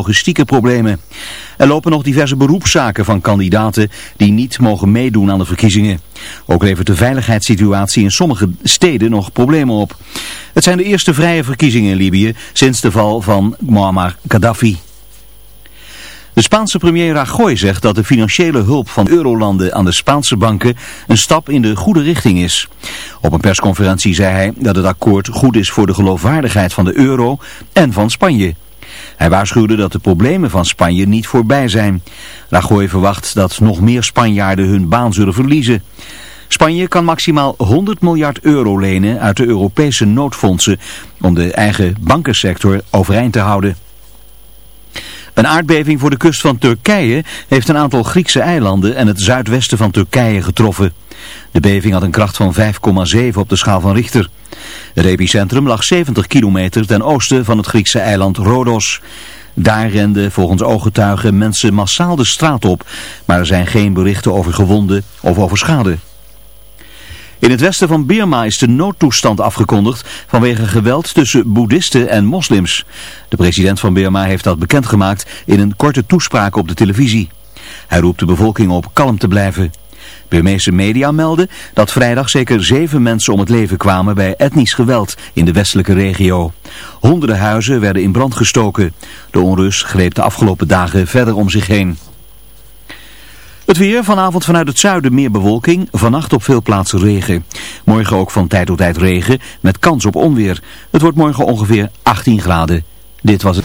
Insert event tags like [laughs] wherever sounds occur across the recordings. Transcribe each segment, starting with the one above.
logistieke problemen. Er lopen nog diverse beroepszaken van kandidaten die niet mogen meedoen aan de verkiezingen. Ook levert de veiligheidssituatie in sommige steden nog problemen op. Het zijn de eerste vrije verkiezingen in Libië sinds de val van Muammar Gaddafi. De Spaanse premier Rajoy zegt dat de financiële hulp van eurolanden aan de Spaanse banken een stap in de goede richting is. Op een persconferentie zei hij dat het akkoord goed is voor de geloofwaardigheid van de euro en van Spanje. Hij waarschuwde dat de problemen van Spanje niet voorbij zijn. Rajoy verwacht dat nog meer Spanjaarden hun baan zullen verliezen. Spanje kan maximaal 100 miljard euro lenen uit de Europese noodfondsen om de eigen bankensector overeind te houden. Een aardbeving voor de kust van Turkije heeft een aantal Griekse eilanden en het zuidwesten van Turkije getroffen. De beving had een kracht van 5,7 op de schaal van Richter. Het epicentrum lag 70 kilometer ten oosten van het Griekse eiland Rodos. Daar renden volgens ooggetuigen mensen massaal de straat op, maar er zijn geen berichten over gewonden of over schade. In het westen van Birma is de noodtoestand afgekondigd vanwege geweld tussen boeddhisten en moslims. De president van Birma heeft dat bekendgemaakt in een korte toespraak op de televisie. Hij roept de bevolking op kalm te blijven. Burmeese media melden dat vrijdag zeker zeven mensen om het leven kwamen bij etnisch geweld in de westelijke regio. Honderden huizen werden in brand gestoken. De onrust greep de afgelopen dagen verder om zich heen. Het weer, vanavond vanuit het zuiden meer bewolking, vannacht op veel plaatsen regen. Morgen ook van tijd tot tijd regen, met kans op onweer. Het wordt morgen ongeveer 18 graden. Dit was het.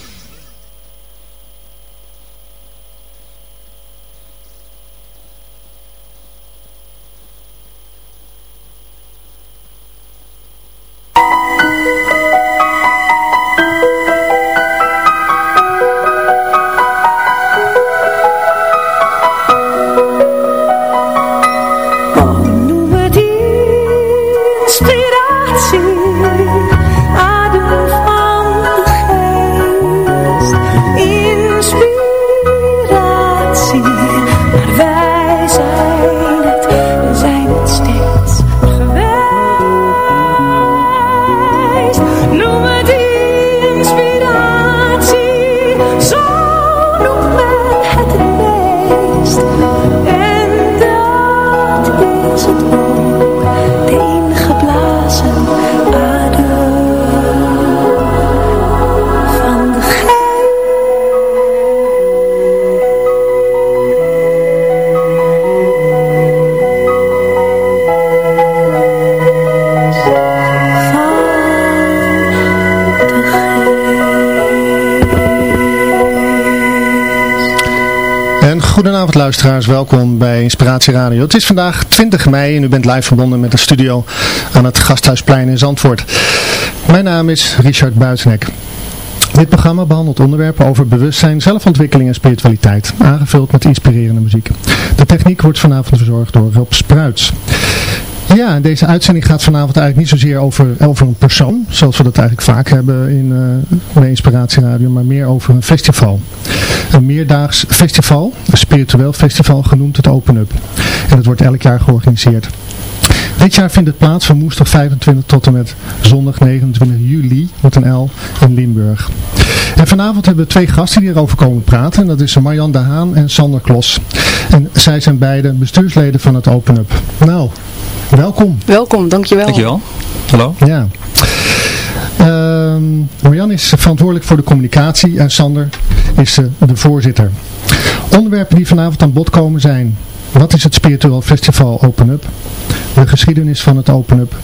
Luisteraars, welkom bij Inspiratie Radio. Het is vandaag 20 mei en u bent live verbonden met de studio aan het Gasthuisplein in Zandvoort. Mijn naam is Richard Buitenek. Dit programma behandelt onderwerpen over bewustzijn, zelfontwikkeling en spiritualiteit, aangevuld met inspirerende muziek. De techniek wordt vanavond verzorgd door Rob Spruits. Ja, deze uitzending gaat vanavond eigenlijk niet zozeer over, over een persoon, zoals we dat eigenlijk vaak hebben in uh, de Inspiratieradio, maar meer over een festival. Een meerdaags festival, een spiritueel festival, genoemd het Open Up. En dat wordt elk jaar georganiseerd. Dit jaar vindt het plaats van woensdag 25 tot en met zondag 29 juli met een L in Limburg. En vanavond hebben we twee gasten die erover komen praten. En dat is Marjan de Haan en Sander Klos. En zij zijn beide bestuursleden van het Open Up. Nou, welkom. Welkom, dankjewel. Dankjewel. Hallo. Ja. Um, Marjan is verantwoordelijk voor de communicatie en Sander is uh, de voorzitter. Onderwerpen die vanavond aan bod komen zijn wat is het Spiritueel Festival Open Up? De geschiedenis van het Open Up.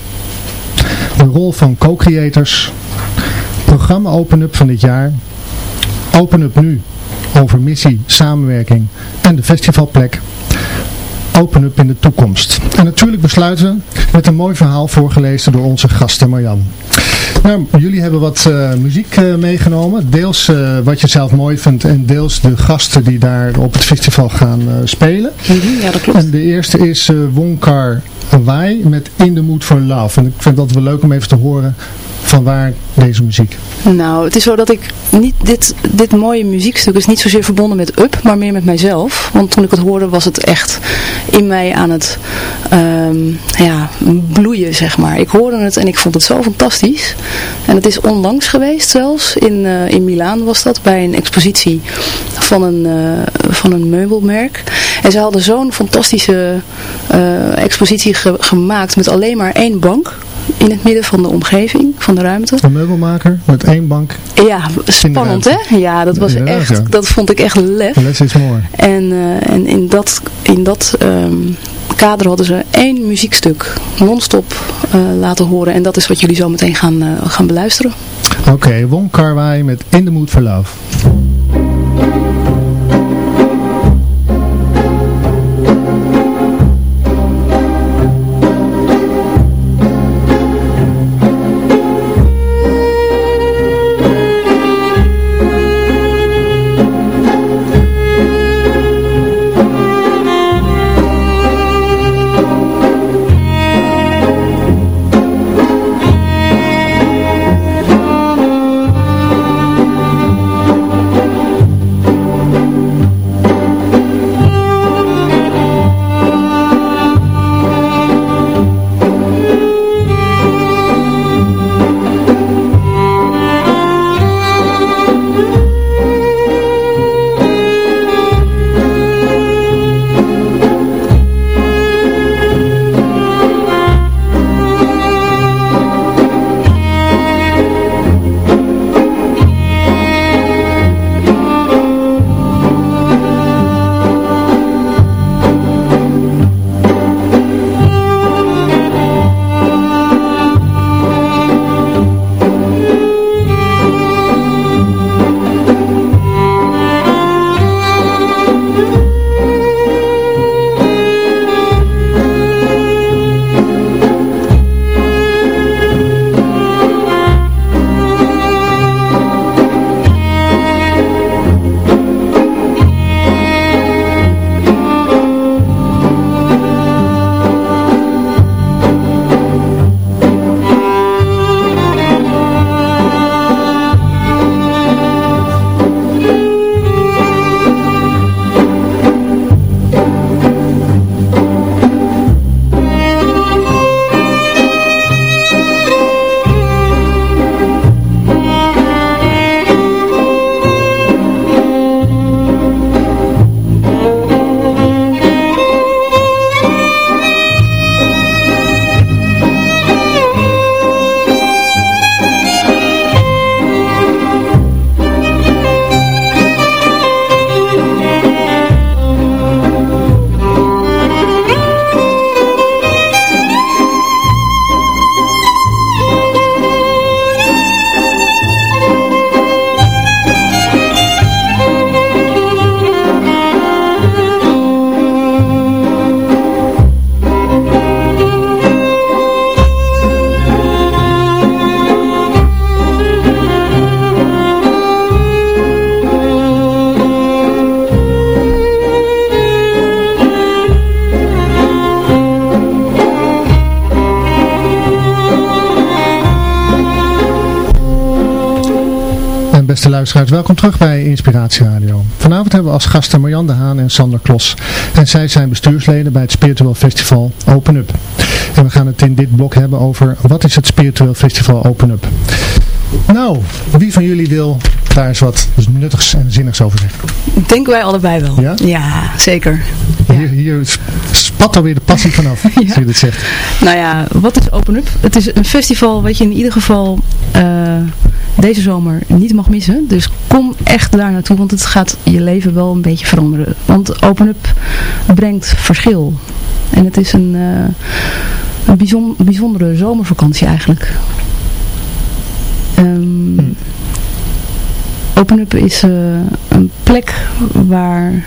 De rol van co-creators. Programma Open Up van dit jaar. Open Up nu. Over missie, samenwerking en de festivalplek. Open Up in de toekomst. En natuurlijk besluiten met een mooi verhaal voorgelezen door onze gasten Marjan. Nou, jullie hebben wat uh, muziek uh, meegenomen. Deels uh, wat je zelf mooi vindt en deels de gasten die daar op het festival gaan spelen. -hmm, ja, dat klopt. En de eerste is Wonkar Wai met In the Mood for Love. En ik vind dat wel leuk om even te horen van waar deze muziek? Nou, het is zo dat ik niet, dit, dit mooie muziekstuk is niet zozeer verbonden met Up, maar meer met mijzelf. Want toen ik het hoorde was het echt in mij aan het um, ja, bloeien, zeg maar. Ik hoorde het en ik vond het zo fantastisch. En het is onlangs geweest zelfs, in, uh, in Milaan was dat, bij een expositie van een, uh, van een meubelmerk. En ze hadden zo'n fantastische uh, expositie ge gemaakt met alleen maar één bank in het midden van de omgeving, van de ruimte. Een meubelmaker met één bank. Ja, spannend hè? Ja, dat was echt, ja. dat vond ik echt lef. Less is more. En, uh, en in dat, in dat um, kader hadden ze één muziekstuk non-stop uh, laten horen. En dat is wat jullie zo meteen gaan, uh, gaan beluisteren. Oké, okay, Won Kar-wai met In the Mood for Love. Luisteraars, welkom terug bij Inspiratie Radio. Vanavond hebben we als gasten Marjan de Haan en Sander Klos. En zij zijn bestuursleden bij het Spiritueel Festival Open Up. En we gaan het in dit blok hebben over wat is het Spiritueel Festival Open Up. Nou, wie van jullie wil daar eens wat nuttigs en zinnigs over zeggen? Denken wij allebei wel. Ja? zeker. Hier, hier spat alweer de passie vanaf, [laughs] als je dit zegt. Nou ja, wat is Open Up? Het is een festival wat je in ieder geval eh, deze zomer niet mag missen. Dus kom echt daar naartoe, want het gaat je leven wel een beetje veranderen. Want Open Up brengt verschil. En het is een, uh, een bijzon, bijzondere zomervakantie eigenlijk. Um, Open Up is uh, een plek waar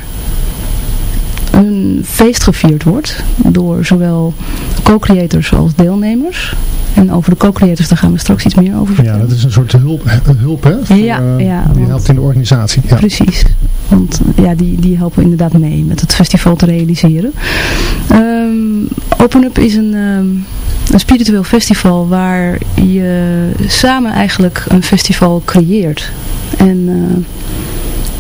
een feest gevierd wordt door zowel co-creators als deelnemers. En over de co-creators daar gaan we straks iets meer over vertellen. Ja, dat is een soort hulp, hulp hè? Voor, ja, uh, ja. Die helpt in de organisatie. Ja. Precies. Want ja, die, die helpen inderdaad mee met het festival te realiseren. Um, Open Up is een, um, een spiritueel festival waar je samen eigenlijk een festival creëert. En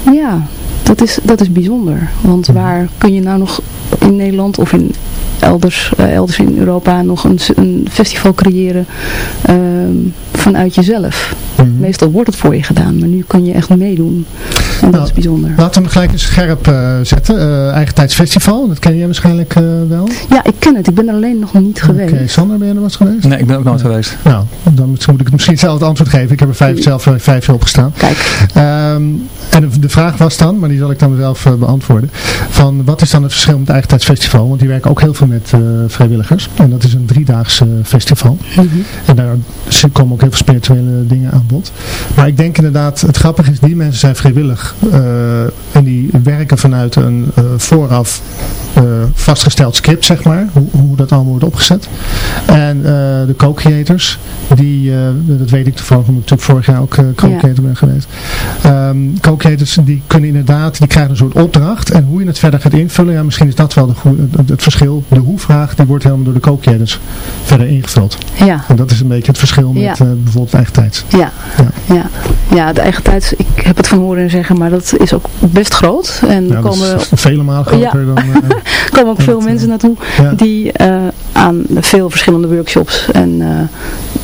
uh, ja, dat is, dat is bijzonder. Want waar kun je nou nog in Nederland of in elders, uh, elders in Europa nog een, een festival creëren uh, vanuit jezelf. Mm -hmm. Meestal wordt het voor je gedaan, maar nu kun je echt meedoen. En nou, dat is bijzonder. Laten we hem gelijk eens scherp uh, zetten. Uh, Eigen Tijdsfestival, dat ken jij waarschijnlijk wel? Ja, ik ken het. Ik ben er alleen nog niet geweest. Oké, okay. Sander, ben je er wat geweest? Nee, ik ben ook nooit geweest. Nou, dan moet ik misschien hetzelfde antwoord geven. Ik heb er vijf, zelf vijf jaar opgestaan. Kijk. Um, en de, de, vraag was dan, maar die zal ik dan zelf beantwoorden. Van wat is dan het verschil met het Eigen Tijdsfestival? Want die werken ook heel veel met uh, vrijwilligers. En dat is een driedaags uh, festival. Mm -hmm. En daar komen ook heel veel spirituele dingen aan bod. Maar ik denk inderdaad, het grappige is, die mensen zijn vrijwillig. Uh, en die werken vanuit een vooraf vastgesteld script, zeg maar. Hoe, hoe, dat allemaal wordt opgezet. En de co-creators, die, dat weet ik toevallig, omdat ik natuurlijk vorig jaar ook co-creator ja. ben geweest. Um, co-creators, die kunnen inderdaad, die krijgen een soort opdracht. En hoe je het verder gaat invullen, ja, misschien is dat wel de goede, het verschil. De hoe-vraag, die wordt helemaal door de co-creators verder ingevuld. Ja. En dat is een beetje het verschil met ja. uh, bijvoorbeeld eigen tijd. Ja. Ja. ja. ja, de eigen tijd, ik heb het van horen zeggen, maar dat is ook best groot. En ja, komen, dat is [laughs] vele malen groter dan... Uh, [laughs] komen ook veel mensen naartoe ja. die uh, aan veel verschillende workshops en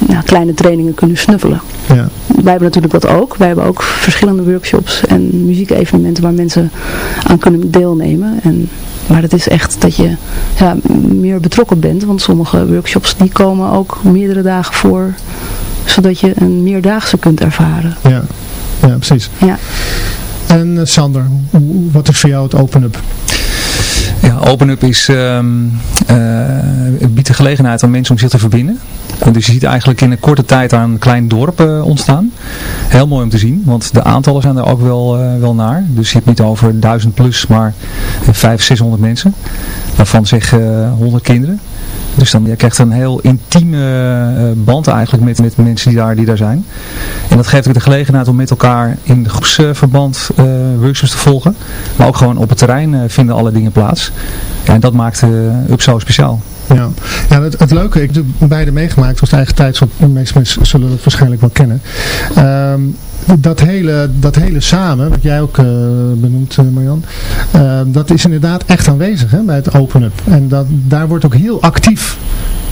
ja, kleine trainingen kunnen snuffelen. Ja. Wij hebben natuurlijk dat ook. Wij hebben ook verschillende workshops en muziekevenementen waar mensen aan kunnen deelnemen. En, maar het is echt dat je ja, meer betrokken bent. Want sommige workshops die komen ook meerdere dagen voor. Zodat je een meerdaagse kunt ervaren. Ja, ja precies. Ja. En uh, Sander, wat is voor jou het open-up? Ja, Open Up is, uh, het biedt de gelegenheid aan mensen om zich te verbinden. En dus je ziet eigenlijk in een korte tijd daar een klein dorp uh, ontstaan. Heel mooi om te zien, want de aantallen zijn er ook wel, uh, wel naar. Dus je hebt niet over duizend plus, maar 500, 600 mensen. Waarvan zeg 100 kinderen. Dus dan je krijgt een heel intieme uh, band eigenlijk met, met mensen die daar, die daar zijn. En dat geeft ook de gelegenheid om met elkaar in groepsverband uh, workshops te volgen. Maar ook gewoon op het terrein uh, vinden alle dingen plaats. En dat maakt UP zo speciaal. Ja, ja het, het leuke, ik heb beide meegemaakt, was de eigen tijd, de meeste mensen zullen het waarschijnlijk wel kennen. Um, dat hele, dat hele samen, wat jij ook uh, benoemt uh, Marjan, uh, dat is inderdaad echt aanwezig hè, bij het open-up. En dat, daar wordt ook heel actief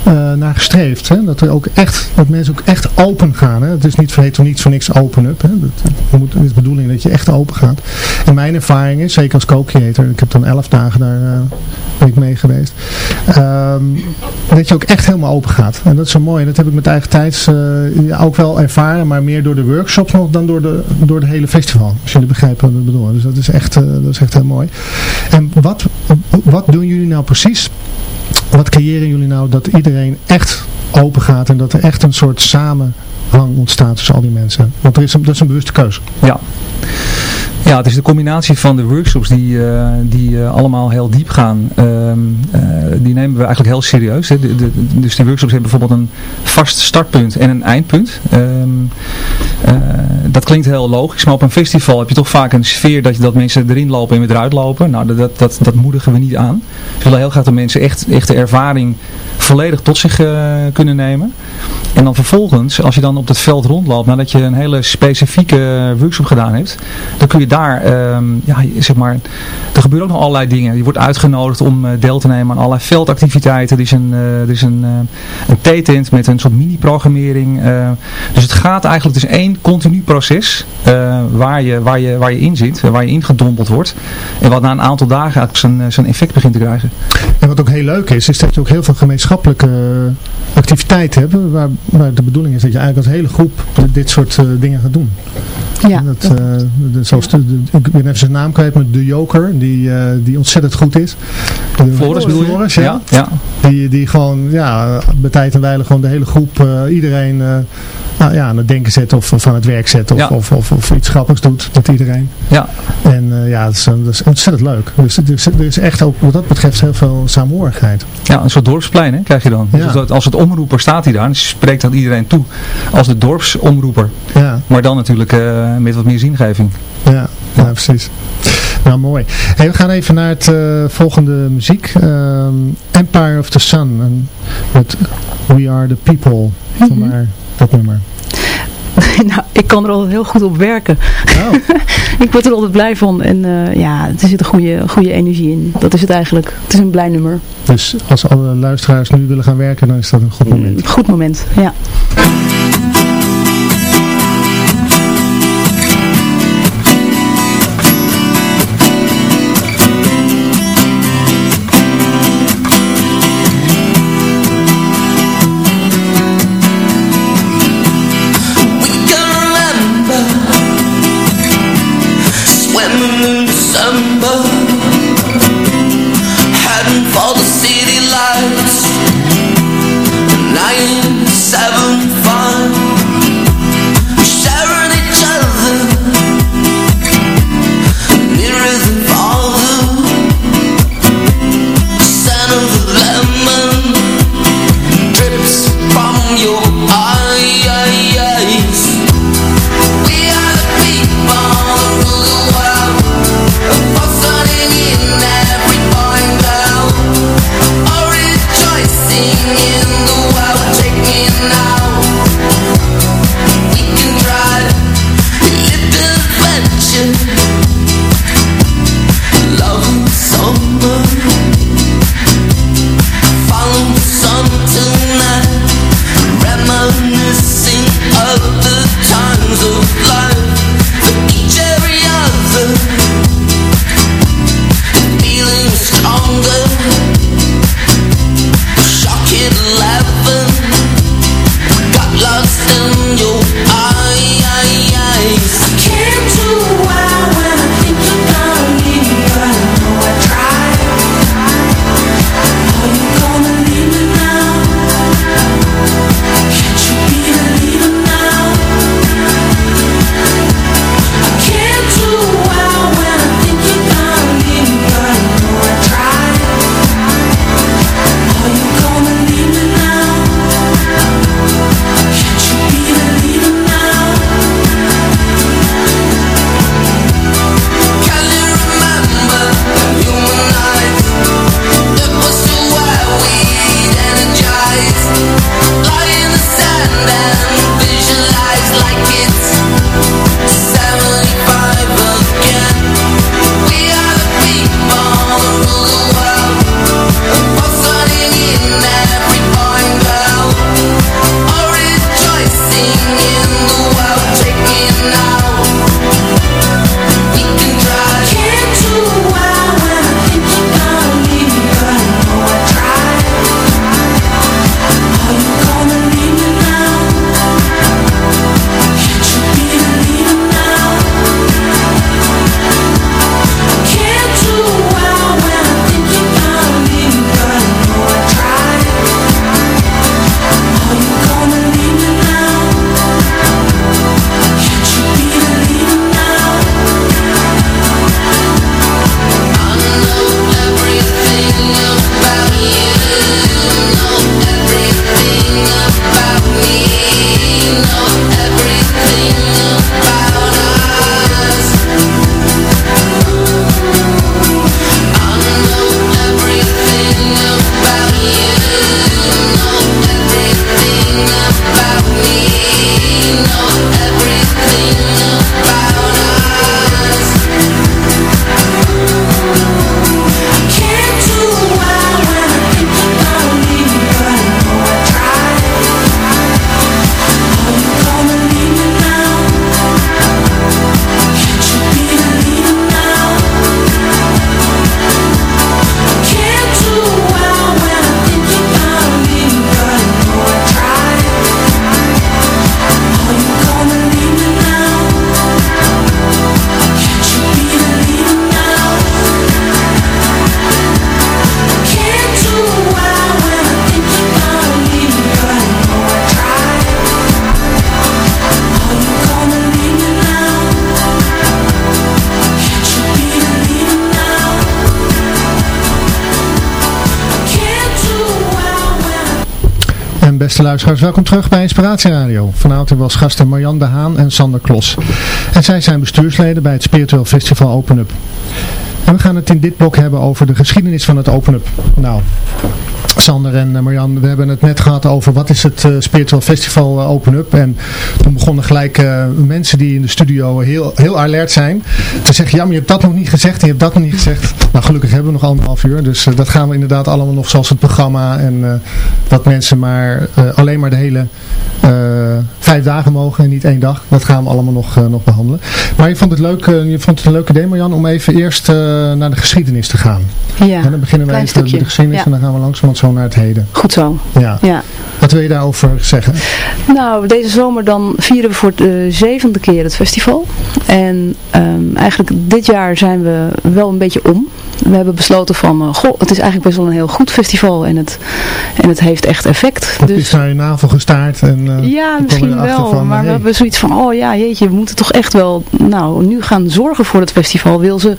uh, naar gestreefd. Hè? Dat, er ook echt, dat mensen ook echt open gaan. Hè? Het is niet verheet niet voor niks open up. Hè? Dat, is de bedoeling dat je echt open gaat. En mijn ervaring is, zeker als co-creator, ik heb dan elf dagen daar uh, ben ik mee geweest. Um, dat je ook echt helemaal open gaat. En dat is zo mooi. Dat heb ik met eigen tijds uh, ook wel ervaren, maar meer door de workshops nog dan door de, door de hele festival. Als jullie begrijpen wat ik bedoel. Dus dat is echt, dat is echt heel mooi. En wat, wat doen jullie nou precies? Wat creëren jullie nou dat iedereen echt open gaat en dat er echt een soort samenhang ontstaat tussen al die mensen? Want er is dat is een bewuste keuze. Ja. Ja, het is de combinatie van de workshops die, eh, die eh, allemaal heel diep gaan. Ehm, eh, die nemen we eigenlijk heel serieus. Hè. De, de, dus die workshops hebben bijvoorbeeld een vast startpunt en een eindpunt. Ehm, dat klinkt heel logisch, maar op een festival heb je toch vaak een sfeer dat, je, dat mensen erin lopen en weer eruit lopen. Nou, dat, dat, dat moedigen we niet aan. We willen heel graag dat mensen echt, echt de ervaring volledig tot zich kunnen nemen. En dan vervolgens, als je dan op het veld rondloopt, nadat je een hele specifieke workshop gedaan hebt, dan kun je daar, ehm, ja, zeg maar, er gebeuren ook nog allerlei dingen. Je wordt uitgenodigd om uh, deel te nemen aan allerlei veldactiviteiten. Er is een, uh, er is een, uh, een T-tent met een soort mini-programmering. dus het gaat eigenlijk, het is één continu proces waar, je, waar, je, waar je in zit, waar je ingedompeld wordt. En wat na een aantal dagen eigenlijk zijn, zijn effect begint te krijgen. En wat ook heel leuk is, is dat je ook heel veel gemeenschappelijke activiteiten hebt. Waar de bedoeling is dat je eigenlijk als hele groep dit soort dingen gaat doen. Ja. Dat, de, zoals de, de, ik ben even zijn naam kwijt, maar de Joker, die, uh, die ontzettend goed is. Floris bedoel je? Floris, ja. ja. ja. Die, die gewoon, ja, bij tijd en wijle gewoon de hele groep, uh, iedereen uh, nou, ja, aan het denken zet of, of aan het werk zet of, ja. of, of, of, iets grappigs doet met iedereen. Ja. En ja, dat is, dat is ontzettend leuk. Dus er is, er is echt ook wat dat betreft heel veel samenhorigheid. Ja, een soort dorpsplein hè, krijg je dan. Ja. Dus als het omroeper staat hij daar, en spreekt dat iedereen toe als de dorpsomroeper. Ja. Maar dan natuurlijk met wat meer zingeving. Ja, ja precies. Nou, mooi. Hey, we gaan even naar het uh, volgende muziek. Um, Empire of the Sun. En met We Are the People. Vandaar mm -hmm. dat nummer. [laughs] nou, ik kan er altijd heel goed op werken. Oh. [laughs] ik word er altijd blij van. En uh, ja, er zit een goede, goede energie in. Dat is het eigenlijk. Het is een blij nummer. Dus als alle luisteraars nu willen gaan werken, dan is dat een goed moment. Mm, goed moment, ja. Beste luisteraars, welkom terug bij Inspiratie Radio. Vanavond was gasten Marjan de Haan en Sander Klos. En zij zijn bestuursleden bij het Spiritueel Festival Open Up. En we gaan het in dit blok hebben over de geschiedenis van het Open Up. Nou, Sander en uh, Marjan, we hebben het net gehad over wat is het uh, Spiritual Festival uh, Open Up. En toen begonnen gelijk mensen die in de studio heel, heel alert zijn te zeggen, ja maar je hebt dat nog niet gezegd en je hebt dat nog niet gezegd. Nou gelukkig hebben we nog anderhalf uur, dus dat gaan we inderdaad allemaal nog zoals het programma en dat mensen maar alleen maar de hele vijf dagen mogen en niet één dag. Dat gaan we allemaal nog, nog behandelen. Maar je vond het leuk, je vond het een leuke idee Marjan om even eerst naar de geschiedenis te gaan. Ja, en dan beginnen we even met de geschiedenis ja. en dan gaan we langzamerhand zo naar het heden. Goed zo. Ja. ja. Wat wil je daarover zeggen? Nou, deze zomer dan vieren we voor de zevende keer het festival. En um, eigenlijk dit jaar zijn we wel een beetje om. We hebben besloten van, uh, goh, het is eigenlijk best wel een heel goed festival en het, en het heeft echt effect. Het dus, is naar je navel gestaard. En, uh, ja, misschien wel, van, maar hey. we hebben zoiets van, oh ja, jeetje, we moeten toch echt wel, nou, nu gaan zorgen voor het festival. Wil ze,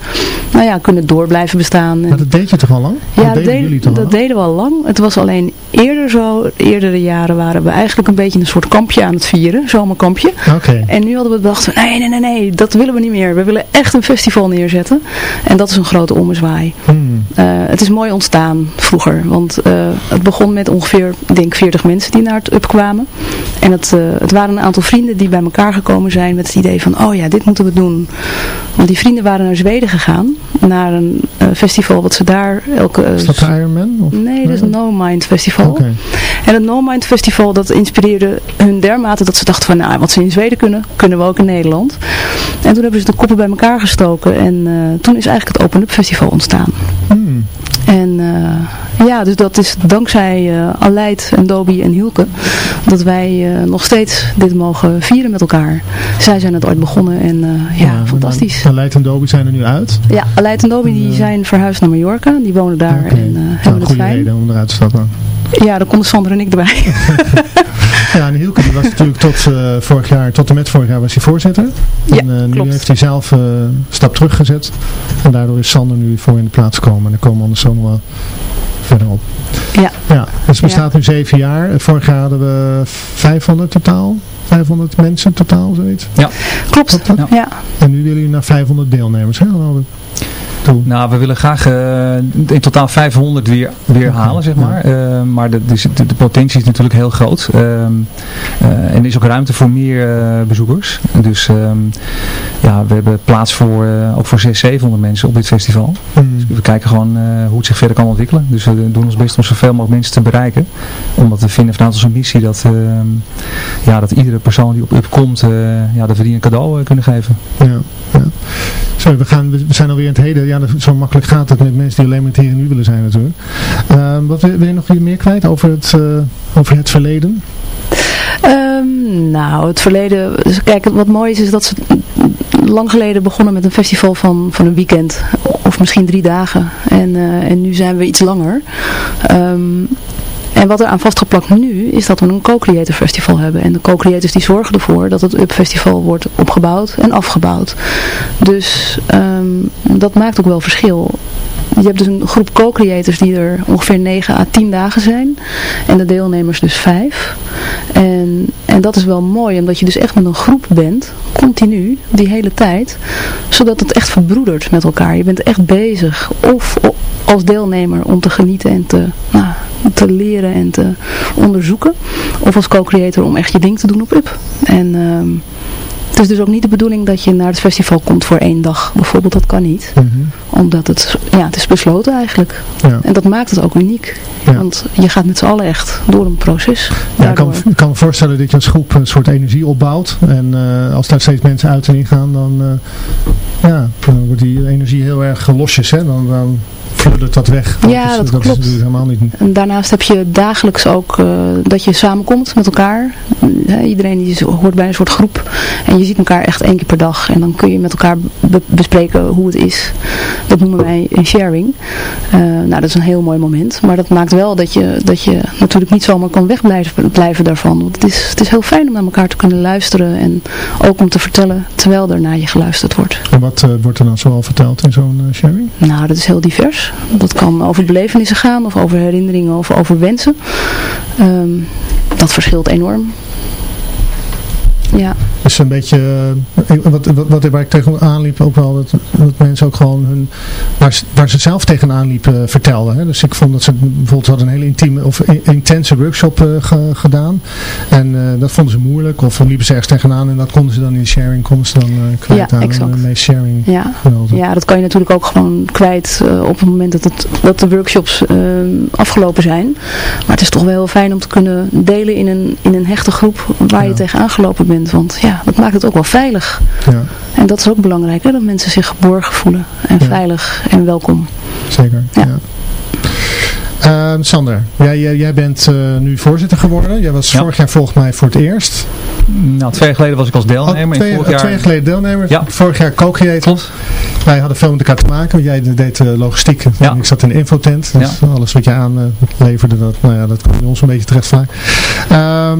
nou ja, kunnen door blijven bestaan. Maar dat deed je toch al lang? Ja, dat deden, jullie toch dat al? deden we al lang. Het was alleen eerder zo, eerdere jaren waren we eigenlijk een beetje een soort kampje aan het vieren, zomerkampje. Okay. En nu hadden we bedacht, nee, nee, nee, nee, dat willen we niet meer. We willen echt een festival neerzetten. En dat is een grote ommezwaai. Hmm. Uh, het is mooi ontstaan vroeger, want uh, het begon met ongeveer, ik denk 40 mensen die naar het UP kwamen. En het, uh, het waren een aantal vrienden die bij elkaar gekomen zijn met het idee van, oh ja, dit moeten we doen. Want die vrienden waren naar Zweden gegaan, naar een festival wat ze daar elke... is dat de Ironman? Of? Nee, dat is het No Mind Festival. Okay. En het No Mind Festival, dat inspireerde hun dermate dat ze dachten van, nou, wat ze in Zweden kunnen, kunnen we ook in Nederland. En toen hebben ze de koppen bij elkaar gestoken en uh, toen is eigenlijk het Open Up Festival ontstaan. Hmm. En uh, ja, dus dat is dankzij uh, Aleid en Dobi en Hielke dat wij uh, nog steeds dit mogen vieren met elkaar. Zij zijn het ooit begonnen en ja, ja, fantastisch. Aleid en Dobi zijn er nu uit? Ja, Aleid en Dobi die zijn verhuisd naar Mallorca. Die wonen daar okay. en nou, hebben het fijn. reden om eruit te stappen. Ja, daar konden Sander en ik erbij. [laughs] Ja, en Hielke die was natuurlijk tot uh, vorig jaar, tot en met vorig jaar was hij voorzitter. Ja, en uh, nu klopt. heeft hij zelf uh, een stap teruggezet. En daardoor is Sander nu voor in de plaats gekomen. En dan komen we anders zo nog wel verder op. Ja. ja dus het bestaat ja. nu zeven jaar. Vorig jaar hadden we 500 totaal. 500 mensen totaal, zoiets. Ja. Klopt. Ja. ja. En nu willen jullie naar 500 deelnemers, hè? Toe. Nou, we willen graag uh, in totaal 500 weer, weer halen, zeg maar. Ja. Uh, maar de, de, de, potentie is natuurlijk heel groot. Uh, en er is ook ruimte voor meer bezoekers. Dus ehm, ja, we hebben plaats voor, ook voor 600, 700 mensen op dit festival. Mm. We kijken gewoon hoe het zich verder kan ontwikkelen. Dus we doen ons best om zoveel mogelijk mensen te bereiken. Omdat we vinden vanuit onze missie dat, ehm, ja, dat iedere persoon die op UP komt, ja, dat we die een cadeau kunnen geven. Ja, ja. Sorry, we, gaan, we zijn alweer in het heden. Ja, zo makkelijk gaat het met mensen die alleen met hier en nu willen zijn natuurlijk. Uh, wat wil, wil, je nog meer kwijt over het, uh, over het verleden? Um, nou, het verleden... Kijk, wat mooi is, is dat ze lang geleden begonnen met een festival van, van een weekend. Of misschien drie dagen. En, uh, en nu zijn we iets langer. Um, en wat er aan vastgeplakt nu is dat we een co-creator festival hebben. En de co-creators die zorgen ervoor dat het UP festival wordt opgebouwd en afgebouwd. Dus um, dat maakt ook wel verschil. Je hebt dus een groep co-creators die er ongeveer 9 à 10 dagen zijn. En de deelnemers dus 5. En, en dat is wel mooi, omdat je dus echt met een groep bent, continu, die hele tijd. Zodat het echt verbroedert met elkaar. Je bent echt bezig, of als deelnemer om te genieten en te, nou, te leren en te onderzoeken. Of als co-creator om echt je ding te doen op UP. En... Um, het is dus ook niet de bedoeling dat je naar het festival komt voor één dag. Bijvoorbeeld, dat kan niet. -hmm. Omdat het, ja, het is besloten eigenlijk. Ja. En dat maakt het ook uniek. Ja. Want je gaat met z'n allen echt door een proces. Ja, ik kan, ik kan me voorstellen dat je als groep een soort energie opbouwt. En uh, als daar steeds mensen uit en in gaan, dan, uh, ja, dan wordt die energie heel erg losjes. Hè? Dan, dan fluddert dat weg. Ja, dat, dat, is, dat klopt. is helemaal niet... En daarnaast heb je dagelijks ook uh, dat je samenkomt met elkaar. Iedereen die hoort bij een soort groep. En je ziet elkaar echt één keer per dag. En dan kun je met elkaar be bespreken hoe het is. Dat noemen wij een sharing. Uh, nou, dat is een heel mooi moment. Maar dat maakt wel dat je, dat je natuurlijk niet zomaar kan wegblijven blijven daarvan. Want het is, het is heel fijn om naar elkaar te kunnen luisteren. En ook om te vertellen terwijl er naar je geluisterd wordt. En wat uh, wordt er dan zoal verteld in zo'n uh, sharing? Nou, dat is heel divers. Dat kan over belevenissen gaan, of over herinneringen, of over wensen. Um, dat verschilt enorm. Ja. Dus een beetje, eh, wat, wat, wat waar ik tegenaan liep ook wel, dat, dat mensen ook gewoon hun, waar, ze- waar ze zelf tegenaan liepen vertelden. Hè. Dus ik vond dat ze bijvoorbeeld hadden een hele intieme of in- intense workshop eh, ge- gedaan. En eh, dat vonden ze moeilijk of liepen ze ergens tegenaan en dat konden ze dan in sharing, konden ze dan eh, kwijt Ja, aan exact. meest sharing Ja. ja, dat kan je natuurlijk ook gewoon kwijt eh, op het moment dat, het, dat de workshops eh, afgelopen zijn. Maar het is toch wel heel fijn om te kunnen delen in een, in een hechte groep waar je tegenaan gelopen bent. Want ja, dat maakt het ook wel veilig. Ja, En dat is ook belangrijk, hè, dat mensen zich geborgen voelen en Ja. veilig en welkom. zeker. Ja. Ja. Ehm, Sander, jij, jij, jij bent eh, nu voorzitter geworden. Jij was Ja. vorig jaar volgens mij voor het eerst. Nou, twee jaar geleden was ik als Oh, deelnemer. twee, vorig eh, jaar... twee jaar geleden deelnemer. Ja. Vorig jaar co-creator. Klopt. Wij hadden veel met elkaar te maken, want jij deed uh, logistiek. Ja. Ik zat in de infotent. Dus alles wat je aanleverde, dat, nou ja, dat kwam bij ons een beetje terecht vaak. Ehm,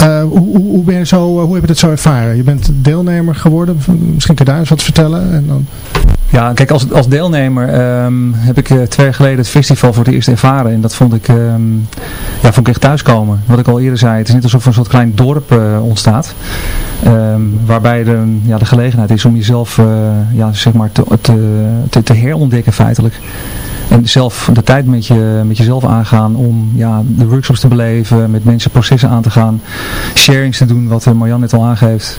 uh, hoe, hoe, ben je zo, hoe heb je dat zo ervaren? Je bent deelnemer geworden. Misschien kun je daar eens wat vertellen. En dan... Ja, kijk, als, als deelnemer um, heb ik uh, twee jaar geleden het festival voor het eerst ervaren. En dat vond ik, um, ja, vond ik echt thuiskomen. Wat ik al eerder zei, het is net alsof er een soort klein dorp uh, ontstaat. Um, waarbij de, ja, de gelegenheid is om jezelf ja, zeg maar te, te, te, te herontdekken feitelijk. En zelf de tijd met, je, met jezelf aangaan om ja, de workshops te beleven, met mensen processen aan te gaan, sharings te doen, wat Marjan net al aangeeft.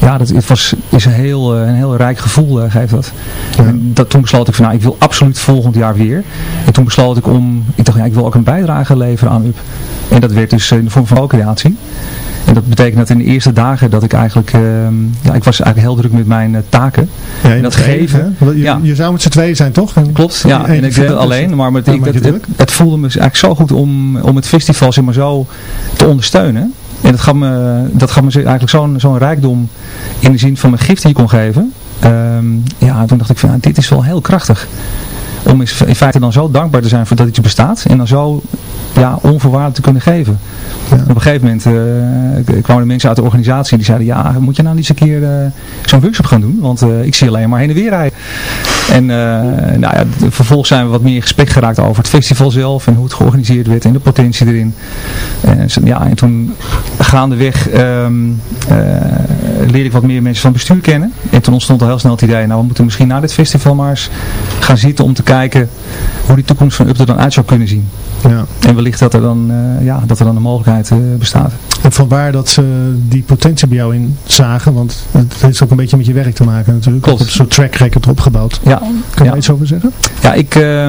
Ja, dat het was, is een heel, een heel rijk gevoel, uh, geeft dat. Ja. En dat. Toen besloot ik van, nou, ik wil absoluut volgend jaar weer. En toen besloot ik om, ik dacht, ja, ik wil ook een bijdrage leveren aan UP. En dat werd dus in de vorm van co-creatie. En dat betekent dat in de eerste dagen dat ik eigenlijk, uh, ja, ik was eigenlijk heel druk met mijn uh, taken. Ja, en dat geven. Je, ja. je zou met z'n tweeën zijn, toch? En Klopt, ja. En ik deed het alleen, maar met, ja, ik, het, het, het, voelde me eigenlijk zo goed om, om het festival zeg maar, zo te ondersteunen. En dat gaf me, dat gaf me eigenlijk zo'n zo'n rijkdom in de zin van mijn gift die ik kon geven. Um, ja, toen dacht ik van, nou, dit is wel heel krachtig. Om in feite dan zo dankbaar te zijn voor dat iets bestaat. En dan zo ja, onvoorwaardelijk te kunnen geven. Ja. Op een gegeven moment uh, kwamen de mensen uit de organisatie die zeiden, ja, moet je nou niet eens een keer uh, zo'n workshop gaan doen? Want uh, ik zie alleen maar heen en weer rijden. En nou ja, vervolgens zijn we wat meer in gesprek geraakt over het festival zelf en hoe het georganiseerd werd en de potentie erin. En, ja, en toen gaandeweg um, leerde ik wat meer mensen van bestuur kennen. En toen ontstond al heel snel het idee, nou we moeten misschien na dit festival maar eens gaan zitten om te kijken hoe die toekomst van UP er dan uit zou kunnen zien. Ja. En wellicht dat er dan, uh, ja, dat er dan een mogelijkheid uh, bestaat. En vanwaar dat ze die potentie bij jou in zagen, want het heeft ook een beetje met je werk te maken natuurlijk. Klopt. Een soort track record opgebouwd. Ja. Kun je ja. daar iets over zeggen? Ja, ik, uh,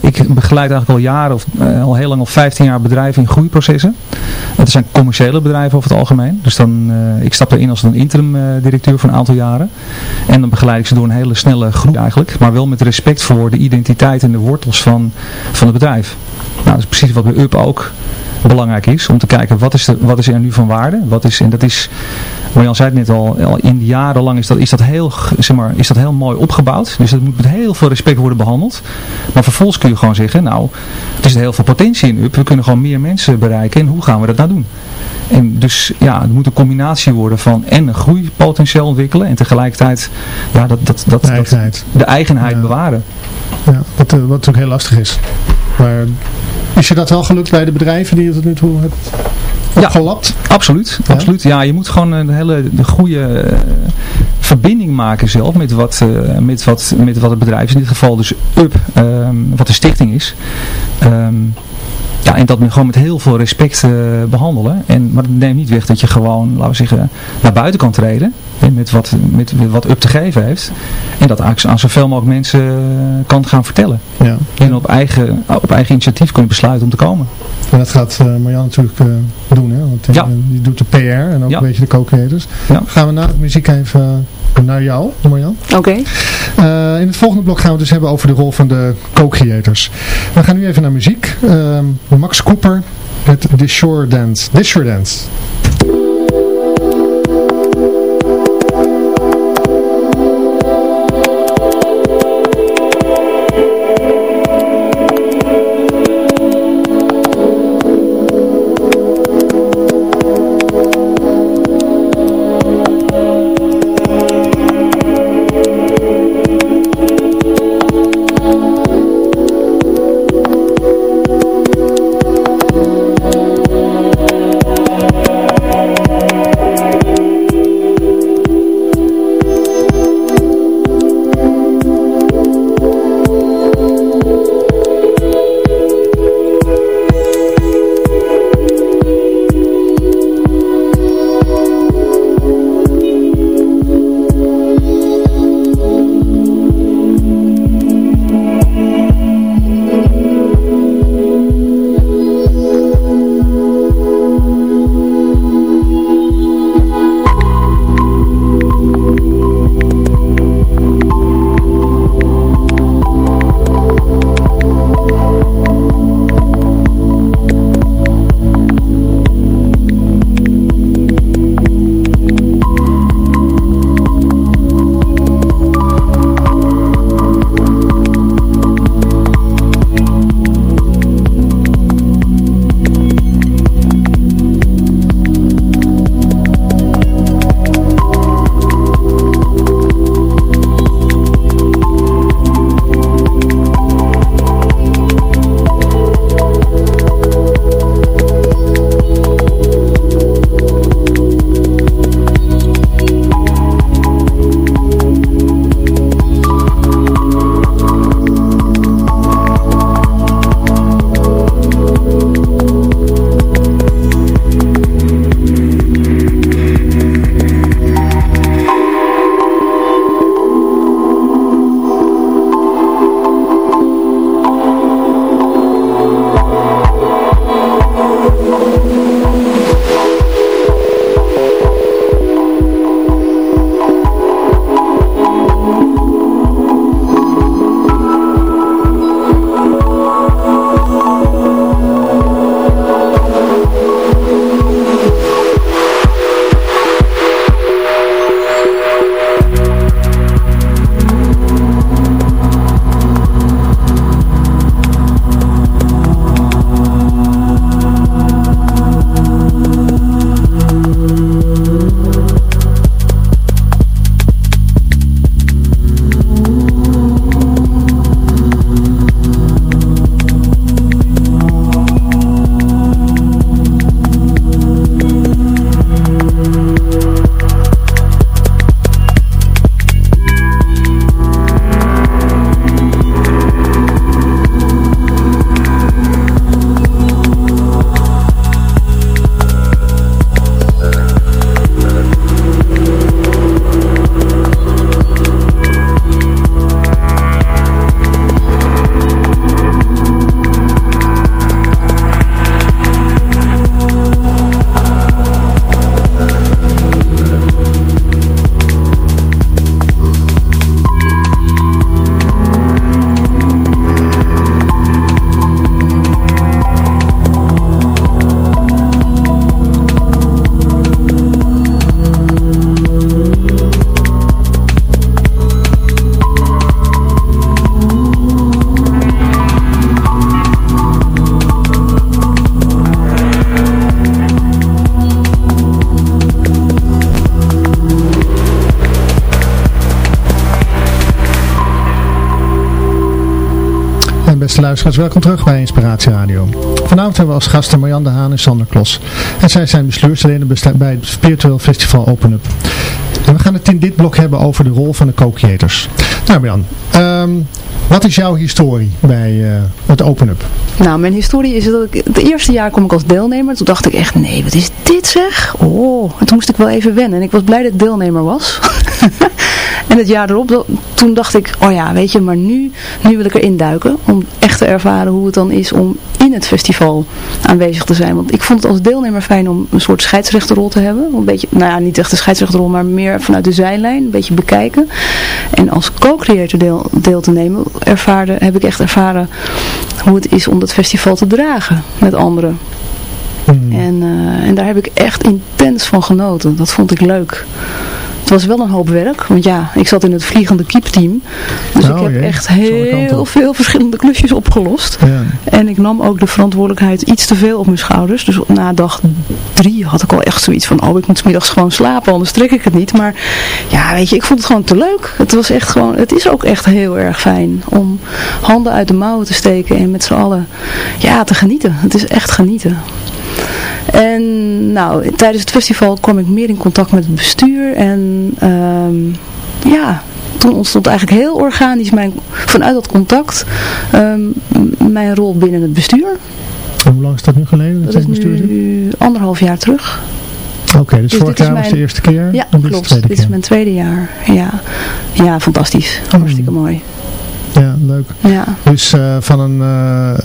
ik begeleid eigenlijk al jaren, of al heel lang, al 15 jaar bedrijven in groeiprocessen. Het zijn commerciële bedrijven over het algemeen. Dus dan, ik stap erin als een interim directeur voor een aantal jaren. En dan begeleid ik ze door een hele snelle groei eigenlijk. Maar wel met respect voor de identiteit en de wortels van, van het bedrijf. Nou, dat is precies wat bij UP ook belangrijk is. Om te kijken wat is, de, wat is er nu van waarde. Wat is, en dat is, Marjan zei het net al, al in jarenlang is dat, is, dat heel, zeg maar, is dat heel mooi opgebouwd. Dus dat moet met heel veel respect worden behandeld. Maar vervolgens kun je gewoon zeggen, nou, er is heel veel potentie in UP. We kunnen gewoon meer mensen bereiken. En hoe gaan we dat nou doen? En dus ja, het moet een combinatie worden van en een groeipotentieel ontwikkelen. En tegelijkertijd ja, dat, dat, dat, de eigenheid, dat, de eigenheid ja. bewaren. Ja, wat, wat natuurlijk heel lastig is. Maar is je dat wel gelukt bij de bedrijven die je tot nu toe hebt opgelapt? Ja, absoluut. Ja? absoluut. Ja, je moet gewoon een hele de goede uh, verbinding maken zelf met wat, uh, met, wat, met wat het bedrijf is. In dit geval dus UP, um, wat de stichting is. Um, ja, en dat men gewoon met heel veel respect uh, behandelen. En, maar dat neemt niet weg dat je gewoon, laten we zeggen, naar buiten kan treden. Met wat, met, met wat UP te geven heeft. En dat eigenlijk aan zoveel mogelijk mensen uh, kan gaan vertellen. Ja. En op eigen, op eigen initiatief kunnen besluiten om te komen. En dat gaat uh, Marjan natuurlijk doen. Hè? Want ja. die doet de PR en ook ja. een beetje de co-creators. Ja. Gaan we na de muziek even naar jou, Marjan. Oké. Okay. Uh, in het volgende blok gaan we het dus hebben over de rol van de co-creators. We gaan nu even naar muziek. Max Cooper met The Shore Dance. The Shore Dance. Luisteraars, welkom terug bij Inspiratie Radio. Vanavond hebben we als gasten Marjan de Haan en Sander Klos. En zij zijn bestuursleden bij het Spiritueel Festival Open Up. En we gaan het in dit blok hebben over de rol van de co-creators. Nou Marjan, ehm, wat is jouw historie bij uh, het Open Up? Nou, mijn historie is dat ik het eerste jaar kom ik als deelnemer. Toen dacht ik echt, nee, wat is dit zeg? Oh, en toen moest ik wel even wennen. En ik was blij dat ik deelnemer was. [laughs] en het jaar erop, toen dacht ik, oh ja, weet je, maar nu, nu wil ik erin duiken. Om echt te ervaren hoe het dan is om in het festival aanwezig te zijn. Want ik vond het als deelnemer fijn om een soort scheidsrechterrol te hebben. Een beetje, nou ja, niet echt een scheidsrechterrol, maar meer vanuit de zijlijn. Een beetje bekijken. En als co-creator deel, deel te nemen, ervaarde, heb ik echt ervaren hoe het is om dat festival te dragen met anderen. Hmm. En, uh, en daar heb ik echt intens van genoten. Dat vond ik leuk. Was wel een hoop werk, want ja, ik zat in het vliegende keepteam. Dus ik heb echt heel veel verschillende klusjes opgelost. Ja. En ik nam ook de verantwoordelijkheid iets te veel op mijn schouders. Dus na dag drie had ik al echt zoiets van, oh ik moet middags gewoon slapen, anders trek ik het niet. Maar ja, weet je, ik vond het gewoon te leuk. Het was echt gewoon, het is ook echt heel erg fijn om handen uit de mouwen te steken en met z'n allen, ja, te genieten. Het is echt genieten. En nou, tijdens het festival kwam ik meer in contact met het bestuur en um, ja, toen ontstond eigenlijk heel organisch mijn, vanuit dat contact um, mijn rol binnen het bestuur. En hoe lang is dat nu geleden? Dat, dat is nu anderhalf jaar terug. Oké, okay, dus, dus vorig jaar was de eerste keer? Ja, klopt. Dit, dit is mijn tweede jaar. Ja, ja fantastisch. Hartstikke mm. mooi. Ja, leuk. Ja. Dus uh, van een... Uh,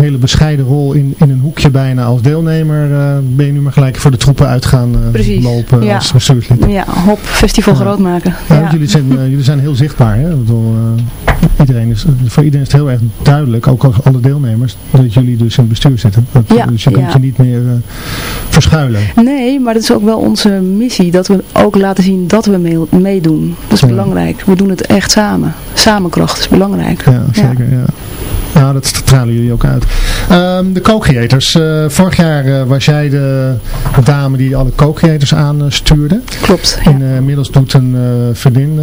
hele bescheiden rol in, in een hoekje bijna als deelnemer. Uh, ben je nu maar gelijk voor de troepen uit gaan uh, lopen ja. als bestuurslid. Ja, hop, festival groot maken. Ja. Jullie, zijn, uh, jullie zijn heel zichtbaar. Hè? Bedoel, iedereen is, voor iedereen is het heel erg duidelijk, ook als alle deelnemers, dat jullie dus in het bestuur zitten. Dat, ja, dus je kunt je niet meer verschuilen. Nee, maar dat is ook wel onze missie. Dat we ook laten zien dat we mee, meedoen. Dat is belangrijk. We doen het echt samen. Samenkracht is belangrijk. Ja, zeker. ja. Nou, dat stralen jullie ook uit. Um, de co-creators. Uh, vorig jaar uh, was jij de dame die alle co-creators aanstuurde. Klopt. Ja. En uh, inmiddels doet een vriendin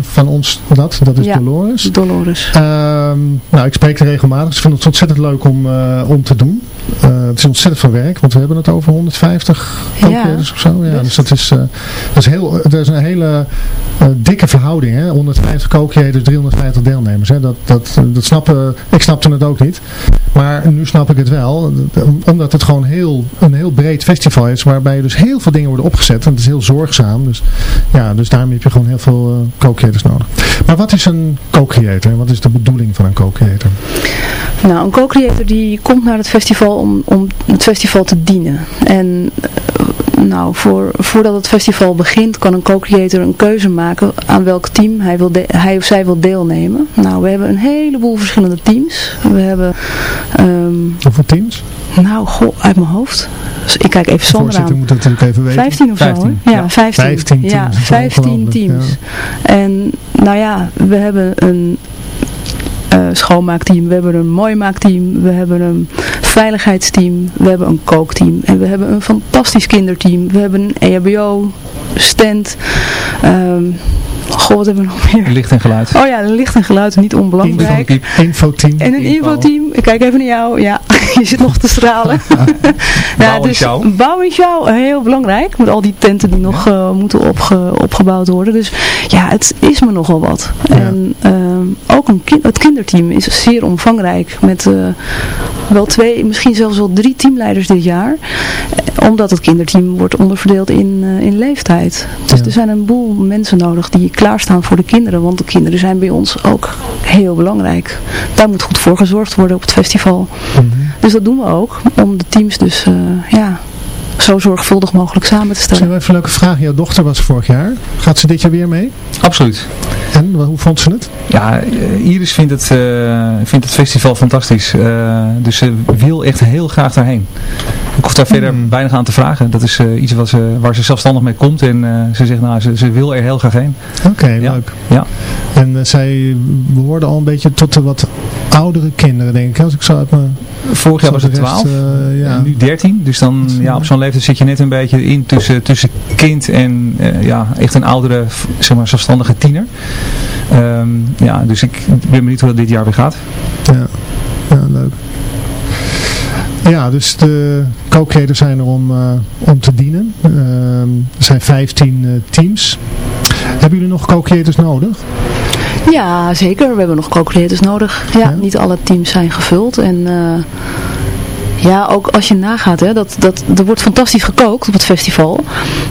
van ons dat. Dat is ja, Dolores. Dolores. Um, nou, ik spreek er regelmatig. Ze vinden het ontzettend leuk om, om te doen. Het is ontzettend veel werk. Want we hebben het over 150 co-creators ja, of zo. Ja, dus dat is, dat is, heel, dat is een hele dikke verhouding. Hè? 150 co-creators, 350 deelnemers. Hè? Dat, dat, dat snappen... Ik snapte het ook niet. Maar nu snap ik het wel. Omdat het gewoon heel, een heel breed festival is. Waarbij dus heel veel dingen worden opgezet. En het is heel zorgzaam. Dus, ja, dus daarom heb je gewoon heel veel co-creators nodig. Maar wat is een co-creator? Wat is de bedoeling van een co-creator? Nou, een co-creator die komt naar het festival om, om het festival te dienen. En nou, voor, voordat het festival begint kan een co-creator een keuze maken aan welk team hij, wil hij of zij wil deelnemen. Nou, we hebben een heleboel verschillende teams. We hebben... Um, Hoeveel teams? Nou, goh, uit mijn hoofd. Dus ik kijk even Sander aan. moet dat natuurlijk even weten. 15 of 15. zo, hoor. Ja, 15. 15 teams. Ja, 15 teams. Ja. En nou ja, we hebben een uh, schoonmaakteam, we hebben een mooi maakteam, we hebben een veiligheidsteam, we hebben een kookteam en we hebben een fantastisch kinderteam. We hebben een EHBO, stand, um, Goh, wat hebben we nog meer? Licht en geluid. Oh ja, licht en geluid, niet onbelangrijk. Infoteam. En een infoteam. Ik kijk even naar jou. Ja, [laughs] je zit nog te stralen. [laughs] ja, dus bouw en show, heel belangrijk. Met al die tenten die nog uh, moeten opge opgebouwd worden. Dus ja, het is me nogal wat. Ja. En uh, ook een kind, het kinderteam is zeer omvangrijk. Met uh, wel twee, misschien zelfs wel drie teamleiders dit jaar. Omdat het kinderteam wordt onderverdeeld in, in leeftijd. Dus ja. er zijn een boel mensen nodig die klaarstaan voor de kinderen. Want de kinderen zijn bij ons ook heel belangrijk. Daar moet goed voor gezorgd worden op het festival. Mm -hmm. Dus dat doen we ook. Om de teams dus, uh, ja zo zorgvuldig mogelijk samen te stellen. Zijn even een leuke vraag. Jouw dochter was vorig jaar. Gaat ze dit jaar weer mee? Absoluut. En hoe vond ze het? Ja, Iris vindt het, uh, vindt het festival fantastisch. Uh, dus ze wil echt heel graag daarheen. Ik hoef daar verder hmm. weinig aan te vragen. Dat is uh, iets wat ze, waar ze zelfstandig mee komt. En ze zegt, nou, ze, ze wil er heel graag heen. Oké, okay, ja. leuk. Ja. En zij behoorde al een beetje tot de wat oudere kinderen, denk ik. Als ik zo uit mijn... Vorig jaar was het 12. ja. En nu 13. Dus dan ja, op zo'n leeftijd zit je net een beetje in tussen, tussen kind en uh, ja, echt een oudere, zeg maar, zelfstandige tiener. Um, ja, dus ik ben benieuwd hoe dat dit jaar weer gaat. Ja. Ja, leuk. Ja, dus de co-creators zijn er om, eh, om te dienen. Ehm, er zijn 15 eh, teams. Hebben jullie nog co-creators nodig? Ja, zeker. We hebben nog co-creators nodig. Ja, niet alle teams zijn gevuld. En eh, ja, ook als je nagaat, hè, dat, dat, er wordt fantastisch gekookt op het festival.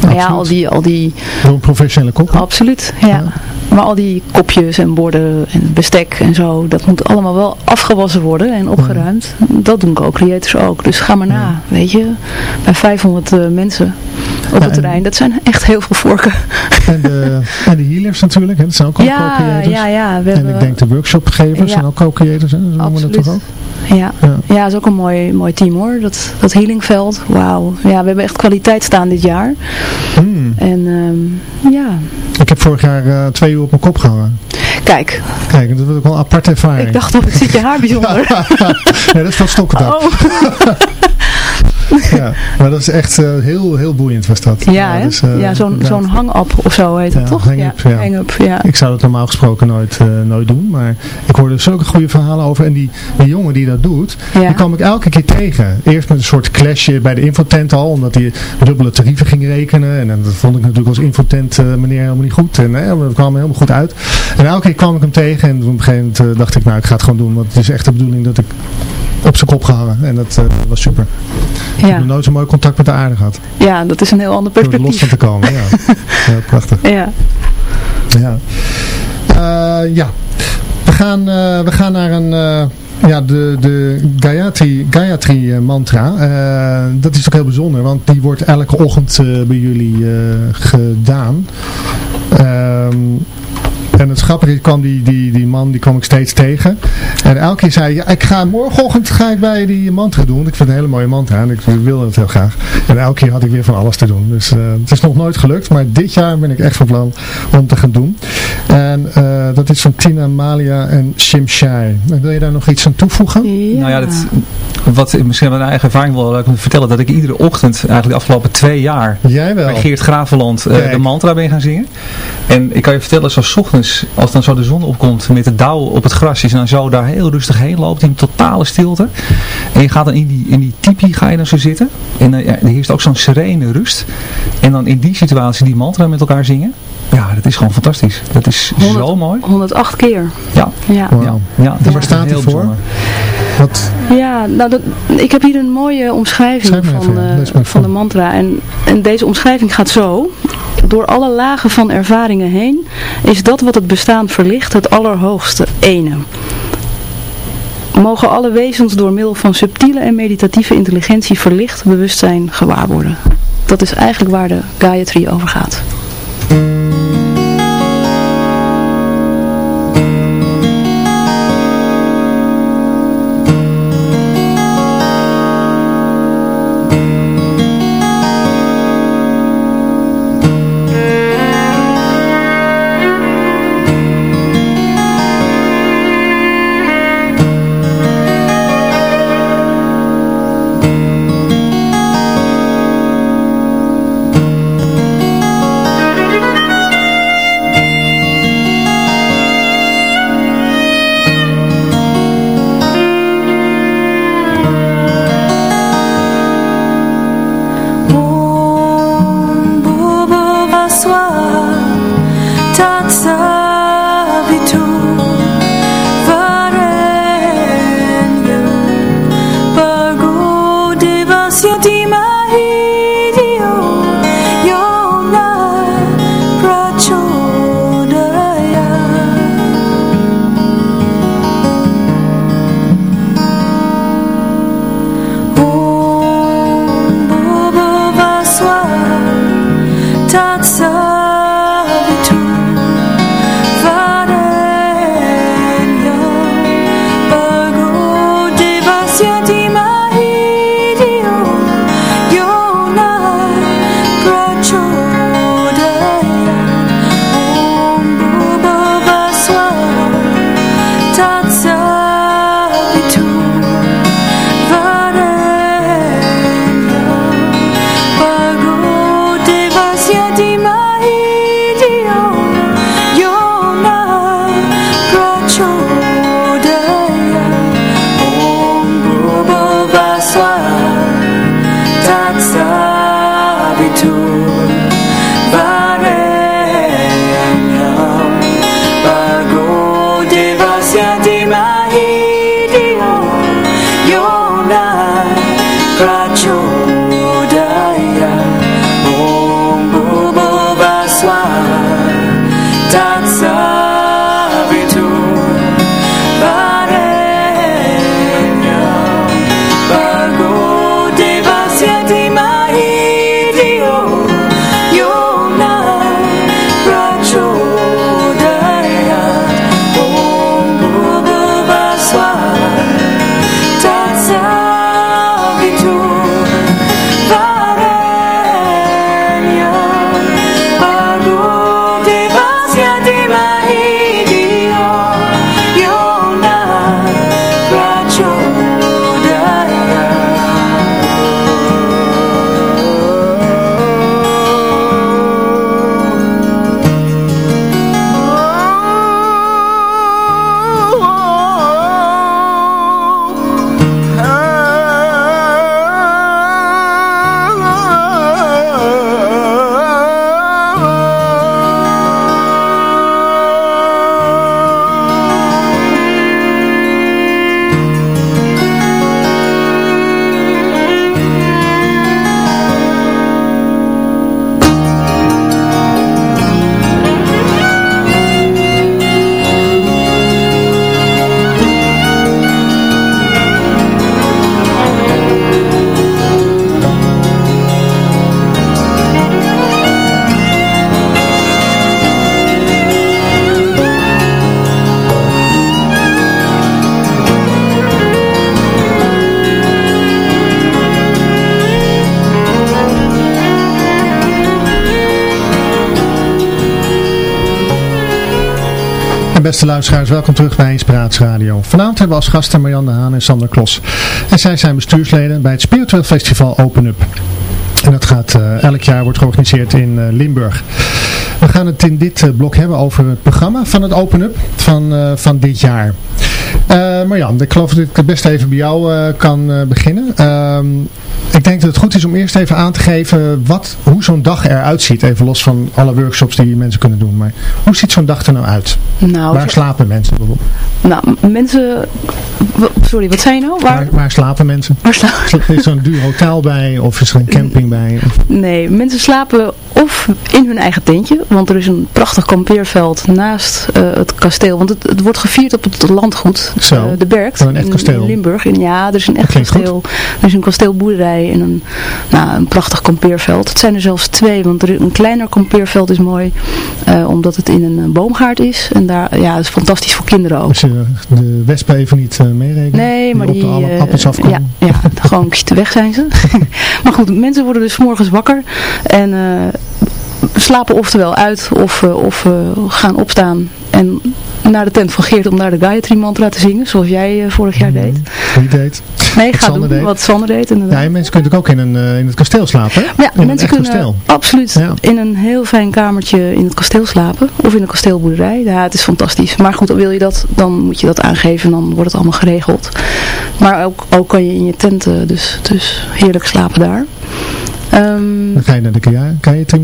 Maar ja, al die... Al die Door een professionele kok? Absoluut, ja. Maar al die kopjes en borden en bestek en zo, dat moet allemaal wel afgewassen worden en opgeruimd. Dat doen co-creators ook. Dus ga maar na, weet je. Bij 500 eh, mensen op het terrein, dat zijn echt heel veel vorken. En de, en de healers natuurlijk, hè, dat zijn ook al Ja, co-creators. ja, ja. We En hebben- ik denk de workshopgevers zijn ook co-creators, noemen we dat Absoluut. toch ook? Ja, ja. dat is ook een mooi, mooi team hoor. Dat, dat healingveld, wauw. Ja, we hebben echt kwaliteit staan dit jaar. Hmm. En ehm, ja, Ik heb vorig jaar eh, twee uur op mijn kop gehangen. kijk, Kijk, dat was ook wel een aparte ervaring. ik dacht op het zit je haar [laughs] bijzonder. ja, dat is van Stokkendam. Oh, [laughs] Ja, maar dat is echt eh, heel, heel boeiend was dat. ja, hè? dus, eh, ja, zo'n zo'n hang-up of zo heet het Ja, toch? hang-up, ja. Hang-up, ja. Ik zou dat normaal gesproken nooit, eh, nooit doen, maar ik hoorde zulke goede verhalen over. En die, die jongen die dat doet, Ja. die kwam ik elke keer tegen. Eerst met een soort clashje bij de infotent al, omdat hij dubbele tarieven ging rekenen. En, en dat vond ik natuurlijk als infotent meneer helemaal niet goed. En dat kwam helemaal goed uit. En elke keer kwam ik hem tegen en op een gegeven moment dacht ik, nou ik ga het gewoon doen. Want het is echt de bedoeling dat ik op zijn kop gehangen. En dat eh, was super. Ik heb Ja. nooit zo mooi contact met de aarde gehad. ja, dat is een heel ander Door er los perspectief. van te komen, ja. [laughs] ja prachtig. Ja. Ja. Eh, ja. We gaan, eh, we gaan naar een, ja, de, de Gayatri, Gayatri mantra. Dat is ook heel bijzonder, want die wordt elke ochtend bij jullie eh, gedaan. En het grappige kwam die, die, die man, die kwam ik steeds tegen. En elke keer zei hij, ja, ik ga morgenochtend ga ik bij die mantra doen. Want ik vind het een hele mooie mantra en ik wilde het heel graag. En elke keer had ik weer van alles te doen. Dus eh, het is nog nooit gelukt, maar dit jaar ben ik echt van plan om te gaan doen. En eh, dat is van Tina, Malia en Shimshai. Wil je daar nog iets aan toevoegen? Nou ja, dat, wat misschien mijn eigen ervaring wel leuk om te vertellen, dat ik iedere ochtend, eigenlijk de afgelopen twee jaar, Jij wel. bij Geert Graveland eh, de mantra ben gaan zingen. En ik kan je vertellen, zo 's als dan zo de zon opkomt met de dauw op het gras, is dan zo daar heel rustig heen loopt in totale stilte. En je gaat dan in die, in die tipi ga je dan zo zitten. En eh, ja, er heerst ook zo'n serene rust. En dan in die situatie die mantra met elkaar zingen. Ja, dat is gewoon fantastisch. Dat is zo 100 mooi. 108 keer. Ja, Ja. Wauw. ja, ja. En waar staat hij heel voor? Wat, Ja, nou dat, ik heb hier een mooie omschrijving van, even, ja. eh, van de mantra. En, en deze omschrijving gaat zo. Door alle lagen van ervaringen heen is dat wat het bestaan verlicht het allerhoogste ene. Mogen alle wezens door middel van subtiele en meditatieve intelligentie verlicht bewustzijn gewaar worden. Dat is eigenlijk waar de Gayatri over gaat. Oh. Beste luisteraars, welkom terug bij Inspiratie Radio. Vanavond hebben we als gasten Marianne Haan en Sander Klos. En zij zijn bestuursleden bij het Spiritueel Festival Open Up. En dat gaat eh, elk jaar wordt georganiseerd in eh, Limburg. We gaan het in dit eh, blok hebben over het programma van het Open Up van, van dit jaar. Eh Marjan, ik geloof dat ik het best even bij jou eh, kan eh, beginnen. Ehm, ik denk dat het goed is om eerst even aan te geven wat, hoe zo'n dag eruit ziet. Even los van alle workshops die mensen kunnen doen. Maar hoe ziet zo'n dag er nou uit? Nou, Waar slapen mensen bijvoorbeeld? nou mensen... Sorry, wat zei je nou? Waar, Waar, waar slapen mensen? waar slapen? Is er een duur hotel bij? Of is er een camping bij? Nee, mensen slapen of in hun eigen tentje, want er is een prachtig kampeerveld naast het kasteel. Want het, het wordt gevierd op het landgoed, Zo, eh, de Berkt, een echt in- kasteel. in Limburg. Ja, er is een echt klinkt goed. kasteel. Er is een kasteelboerderij en een, nou, een prachtig kampeerveld. Het zijn er zelfs twee, want een kleiner kampeerveld is mooi, eh, omdat het in een eh, boomgaard is. En daar, ja, het is fantastisch voor kinderen ook. Als je de wespen even niet eh, meerekenen? Nee, maar op die... de alle eh, appels afkomen? Ja, ja gewoon kst- weg zijn ze. [laughs] maar goed, mensen worden dus morgens wakker en slapen oftewel uit of, of gaan opstaan en naar de tent van Geert om daar de Gayatri mantra te zingen, zoals jij eh, vorig jaar deed. Wie deed? Nee, Wat ga Sander doen deed. wat Sander deed Ja, inderdaad. en mensen kunnen natuurlijk ook in, een, eh, in het kasteel slapen, hè? Ja, in mensen kunnen kasteel. absoluut Ja. in een heel fijn kamertje in het kasteel slapen. Of in een kasteelboerderij. Ja, het is fantastisch. Maar goed, wil je dat, dan moet je dat aangeven en dan wordt het allemaal geregeld. Maar ook, ook kan je in je tent dus, dus heerlijk slapen daar. Ehm, Dan ga je naar de Gayatri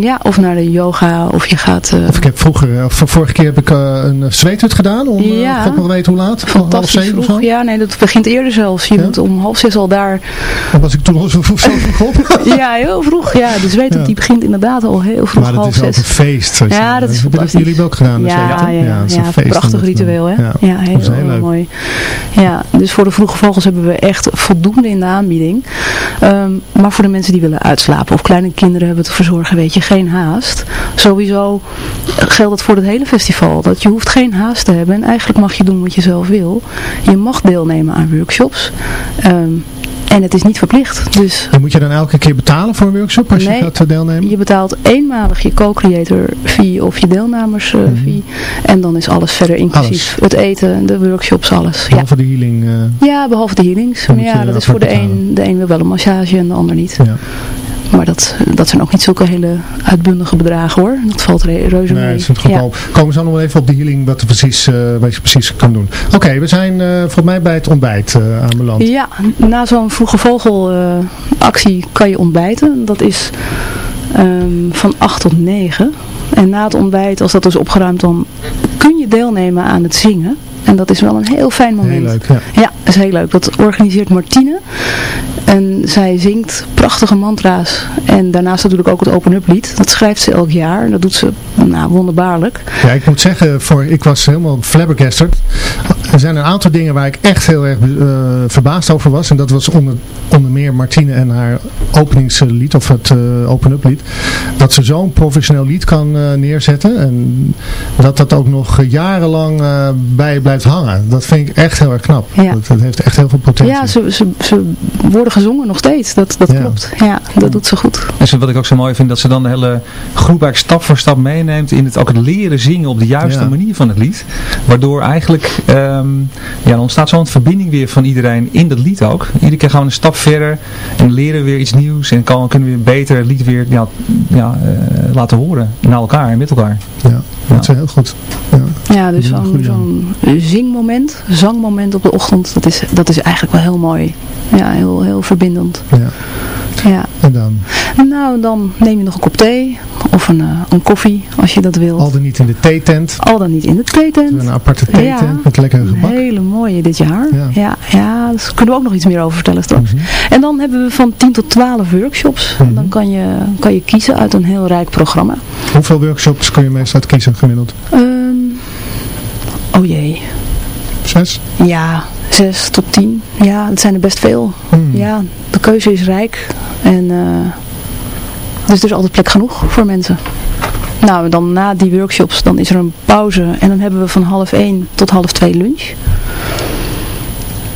ja, of naar de yoga, of je gaat... eh, Of ik heb vroeger, eh, of vorige keer heb ik eh, een zweethut gedaan, om eh, Ja. God nog weten hoe laat, half fantastisch zeven of zo. Ja, nee, dat begint eerder zelfs. Je Ja? moet om half zes al daar... Dan was ik toen al zo vroeg zo vroeg op. [laughs] ja, heel vroeg. Ja, de zweet Ja. die begint inderdaad al heel vroeg, maar het half is ook zes. een feest. je- Ja, dat is hebben fantastisch. jullie ook gedaan. Ja, zweethut, ja, ja, prachtig dat ritueel, hè? Ja, Ja, heel, dat mooi. Ja, dus voor de vroege vogels hebben we echt voldoende in de aanbieding. Ehm, maar voor de mensen die willen uitslapen of kleine kinderen hebben het verzorgen, weet je, geen haast. Sowieso geldt het voor het hele festival. Dat je hoeft geen haast te hebben en eigenlijk mag je doen wat je zelf wil. Je mag deelnemen aan workshops. Ehm, en het is niet verplicht. Dus En moet je dan elke keer betalen voor een workshop als je gaat eh, deelnemen? je betaalt eenmalig je co-creator fee of je deelnemers eh, fee. En dan is alles verder inclusief. Mhm. Alles. Het eten, de workshops, alles. Ja. Behalve de healing. eh, ja, behalve de healings. Maar ja, dat is voor de betalen. een. De een wil wel een massage en de ander niet. ja. Maar dat, dat zijn ook niet zulke hele uitbundige bedragen hoor. Dat valt re- reuze Nee, mee. het is het goedkoop. Komen we zo nog even op de healing, wat, er precies, eh, wat je precies kan doen. Oké, we zijn eh, volgens mij bij het ontbijt uh, aanbeland. Ja, na zo'n vroege vogel eh, actie kan je ontbijten. Dat is ehm, van 8 tot 9. En na het ontbijt, als dat is opgeruimd, dan kun je deelnemen aan het zingen. En dat is wel een heel fijn moment. Heel leuk, ja. Ja, dat is heel leuk. Dat organiseert Martine. En zij zingt prachtige mantra's. En daarnaast natuurlijk ook het open-up lied. Dat schrijft ze elk jaar. En dat doet ze nou, wonderbaarlijk. Ja, ik moet zeggen, voor, ik was helemaal flabbergasted. Er zijn een aantal dingen waar ik echt heel erg eh, verbaasd over was. En dat was onder, onder meer Martine en haar openingslied, of het eh, open-up lied. Dat ze zo'n professioneel lied kan eh, neerzetten. En dat dat ook nog jarenlang eh, bij je blijft hangen. Dat vind ik echt heel erg knap. Ja. Dat, dat heeft echt heel veel potentie. Ja, ze, ze, ze worden gezongen nog steeds. Dat, dat Ja. klopt. Ja, dat doet ze goed. En zo- wat ik ook zo mooi vind, dat ze dan de hele groep eigenlijk stap voor stap meeneemt in het ook het leren zingen op de juiste Ja. manier van het lied. Waardoor eigenlijk, ehm, ja, er ontstaat zo'n verbinding weer van iedereen in dat lied ook. Iedere keer gaan we een stap verder en leren we weer iets nieuws en kan, kunnen we weer beter het lied weer ja, ja, eh, laten horen naar elkaar en met elkaar. Ja, dat is heel goed. Ja. Ja, dus zo'n zingmoment, zangmoment op de ochtend, dat is, dat is eigenlijk wel heel mooi. Ja, heel, heel verbindend. Ja. Ja. En dan Nou, dan neem je nog een kop thee of een, eh, een koffie als je dat wilt. al dan niet in de theetent. Al dan niet in de theetent. Een aparte theetent Ja. met lekker gebak. hele mooie dit jaar. Ja. Ja, ja, daar kunnen we ook nog iets meer over vertellen straks. Mhm. En dan hebben we van 10 tot 12 workshops. Mhm. Dan kan je, kan je kiezen uit een heel rijk programma. Hoeveel workshops kun je meestal kiezen gemiddeld? Ehm, oh jee. Zes? Ja, 6 tot 10. Ja, dat zijn er best veel. Hmm. Ja, de keuze is rijk. En, dus er is altijd plek genoeg voor mensen. Nou, dan na die workshops, dan is er een pauze. En dan hebben we van half 1 tot half 2 lunch.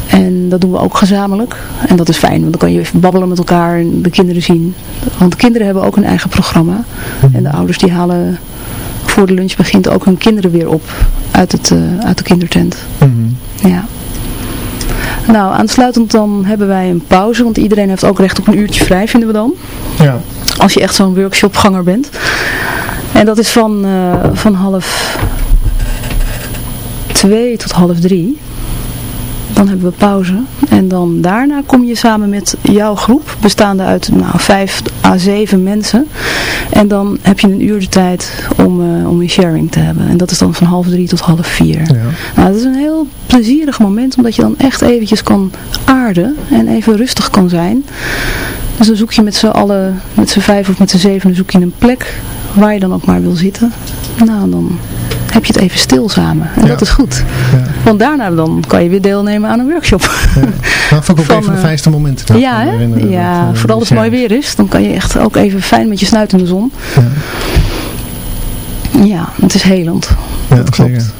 En dat doen we ook gezamenlijk. En dat is fijn, want dan kan je even babbelen met elkaar en de kinderen zien. Want de kinderen hebben ook een eigen programma. En de ouders die halen voor de lunch begint ook hun kinderen weer op uit, het, eh, uit de kindertent. Mhm. Ja. Nou, aansluitend dan hebben wij een pauze, want iedereen heeft ook recht op een uurtje vrij, vinden we dan. Ja. Als je echt zo'n workshopganger bent. En dat is van, eh, van half twee tot half drie. Dan hebben we pauze. En dan daarna kom je samen met jouw groep, bestaande uit nou, vijf à zeven mensen. En dan heb je een uur de tijd om, eh, om een sharing te hebben. En dat is dan van half drie tot half vier. Ja. Nou, dat is een heel plezierig moment, omdat je dan echt eventjes kan aarden en even rustig kan zijn. Dus dan zoek je met z'n allen, met z'n vijf of met z'n zeven, zoek je een plek waar je dan ook maar wil zitten. Nou, dan heb je het even stil samen. En Ja. dat is goed. Ja. Want daarna dan kan je weer deelnemen aan een workshop. Ja. Dat vond ik ook [laughs] Van, even de fijnste momenten. ja, hè? ja vooral als het mooi weer is. Dan kan je echt ook even fijn met je snuit in de zon. Ja, Ja, het is helend. ja dat klopt. zeker.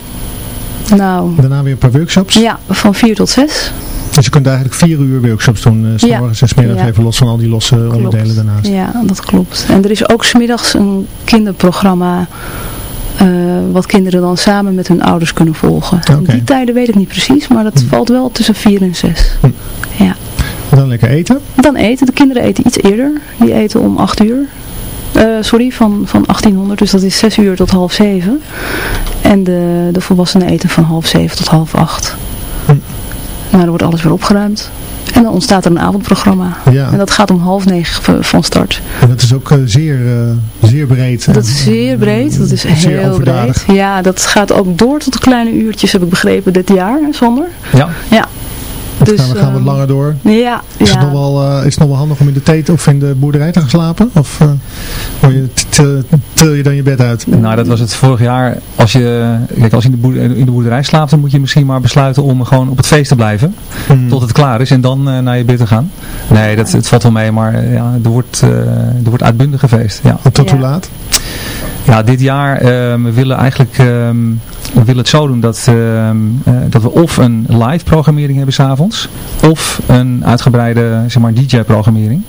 Nou, Daarna weer een paar workshops. ja, van vier tot zes. Dus je kunt eigenlijk vier uur workshops doen. Uh, s Ja. morgens en s middags Ja. even los van al die losse Klopt. onderdelen daarnaast. Ja, dat klopt. En er is ook smiddags een kinderprogramma wat kinderen dan samen met hun ouders kunnen volgen. Die tijden weet ik niet precies, maar dat valt wel tussen 4 en 6. Hm. Ja. Dan lekker eten. Dan eten. De kinderen eten iets eerder. Die eten om 8 uur. Eh, sorry, van, van 1800. Dus dat is 6 uur tot half 7. En de, de volwassenen eten van half 7 tot half 8. Nou, dan wordt alles weer opgeruimd. En dan ontstaat er een avondprogramma. Ja. En dat gaat om half negen van start. En dat is ook eh, zeer, eh, zeer breed. Dat is zeer breed. Dat is Zeer heel overdadig. breed. Ja, dat gaat ook door tot de kleine uurtjes, heb ik begrepen, dit jaar, hè, Sander. Ja, Ja. Of Dus, gaan we gaan wat ehm, langer door. Ja, Is, het ja. nog wel, eh, is het nog wel handig om in de tent of in de boerderij te gaan slapen? Of eh, je, til, til je dan je bed uit? nou dat was het vorig jaar. Als je, kijk, als je in de, boerderij, in de boerderij slaapt, dan moet je misschien maar besluiten om gewoon op het feest te blijven. Hmm. Tot het klaar is en dan eh, naar je bed te gaan. Nee, dat, het valt wel mee, maar ja, er, wordt, eh, er wordt uitbundig gefeest. Ja. En tot Ja. hoe laat? Ja, dit jaar eh, we willen eigenlijk ehm, we willen het zo doen dat, ehm, eh, dat we of een live programmering hebben s'avonds, of een uitgebreide zeg maar, DJ-programmering.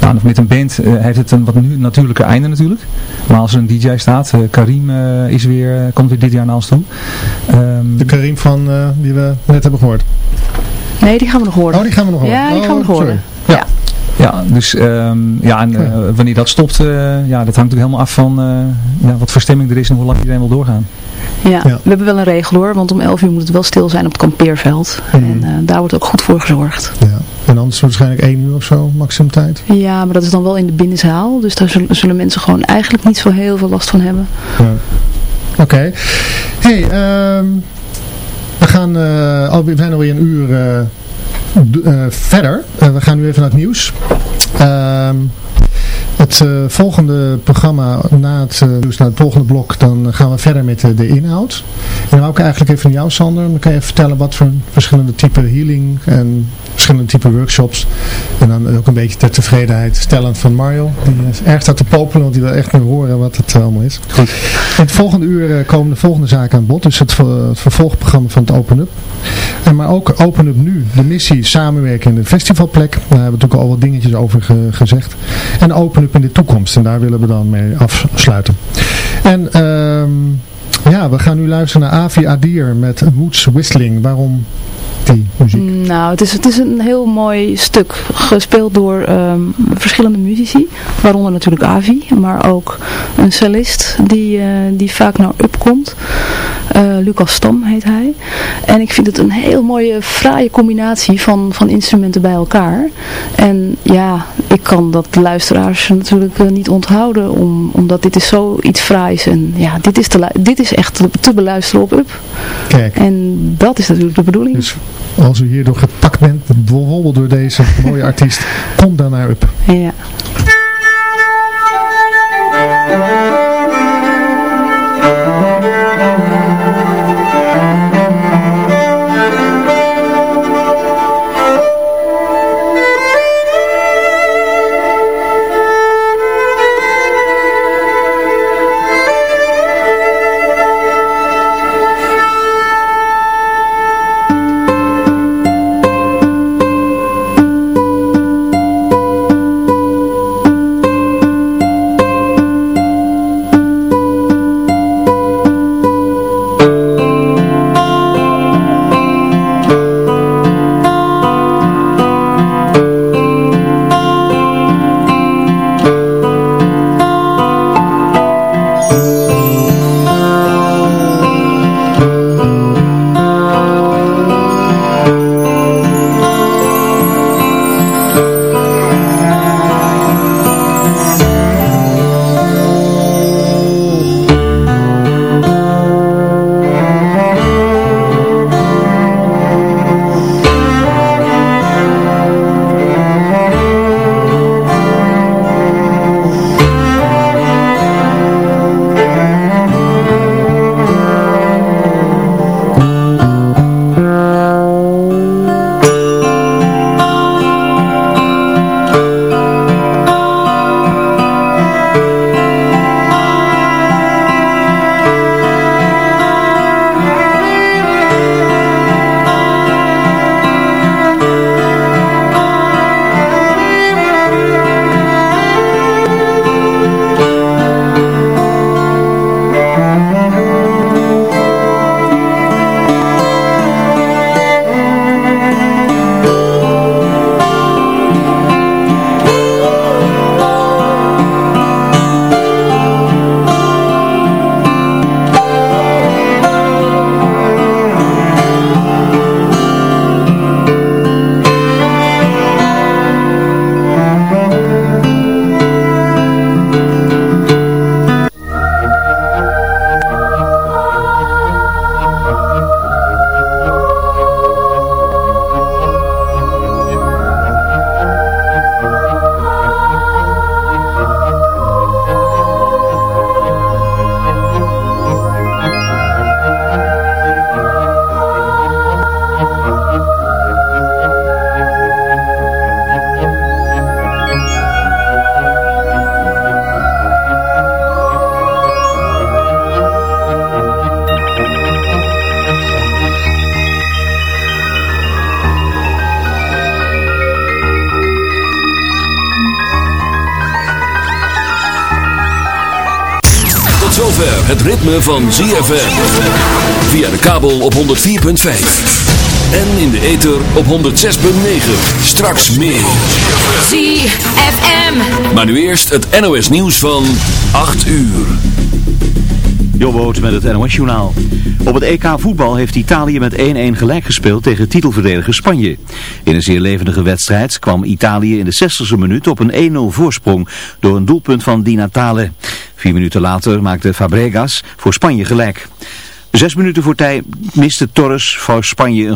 Nou, met een band eh, heeft het een wat nu, natuurlijker einde natuurlijk. Maar als er een DJ staat, eh, Karim eh, is weer, komt weer dit jaar naar ons toe. Ehm, De Karim van, eh, die we net hebben gehoord. Nee, die gaan we nog horen. Oh, die gaan we nog horen. Ja, die gaan we nog Oh, horen. Ja. Ja, dus ehm, ja, en eh, wanneer dat stopt, eh, ja, dat hangt natuurlijk helemaal af van eh, ja, wat voor stemming er is en hoe lang iedereen wil doorgaan. Ja. Ja. we hebben wel een regel hoor, want om 11 uur moet het wel stil zijn op het kampeerveld. Mhm. En eh, daar wordt ook goed voor gezorgd. Ja. En anders waarschijnlijk één uur of zo, maximum tijd. Ja, maar dat is dan wel in de binnenzaal. Dus daar zullen, zullen mensen gewoon eigenlijk niet zo heel veel last van hebben. Ja. Oké. Hey, ehm, we gaan, eh, al, we zijn alweer een uur verder. Eh, we gaan nu even naar het nieuws. Ehm, het eh, volgende programma, na het, eh, nieuws, na het volgende blok, dan gaan we verder met eh, de inhoud. En dan ik eigenlijk even van jou, Sander. Dan kan je even vertellen wat voor verschillende type healing en verschillende type workshops. En dan ook een beetje ter tevredenheid stellend van Mario. Die is erg staat te popelen, want die wil echt nu horen wat het allemaal is. Goed. In het volgende uur komen de volgende zaken aan bod. Dus het, het vervolgprogramma van het Open Up. En maar ook Open Up nu. De missie samenwerken in de festivalplek. Daar hebben we natuurlijk al wat dingetjes over ge- gezegd. En Open Up in de toekomst. En daar willen we dan mee afsluiten. En ehm, ja, we gaan nu luisteren naar Avi Adir met Woods Whistling. Waarom die muziek? Nou, het is, het is een heel mooi stuk. Gespeeld door ehm, verschillende muzici. Waaronder natuurlijk Avi. Maar ook een cellist die, eh, die vaak naar Up komt. Eh, Lucas Stam heet hij. En ik vind het een heel mooie, fraaie combinatie van, van instrumenten bij elkaar. En ja, ik kan dat de luisteraars natuurlijk eh, niet onthouden. Om, omdat dit is zoiets fraais. En ja, dit is, te, dit is echt te, te beluisteren op Up. Kijk. En dat is natuurlijk de bedoeling. Dus als u hierdoor gepakt bent, bijvoorbeeld door deze mooie artiest, kom dan naar Up. Ja. van ZFM. Via de kabel op 104.5. En in de ether op 106.9. Straks meer. ZFM. Maar nu eerst het NOS nieuws van 8 uur. Jobboot met het NOS journaal. Op het EK voetbal heeft Italië met 1-1 gelijk gespeeld tegen titelverdediger Spanje. In een zeer levendige wedstrijd kwam Italië in de 60e minuut op een 1-0 voorsprong door een doelpunt van Di Natale. Vier minuten later maakte Fabregas voor Spanje gelijk. Zes minuten voor tijd miste Torres voor Spanje een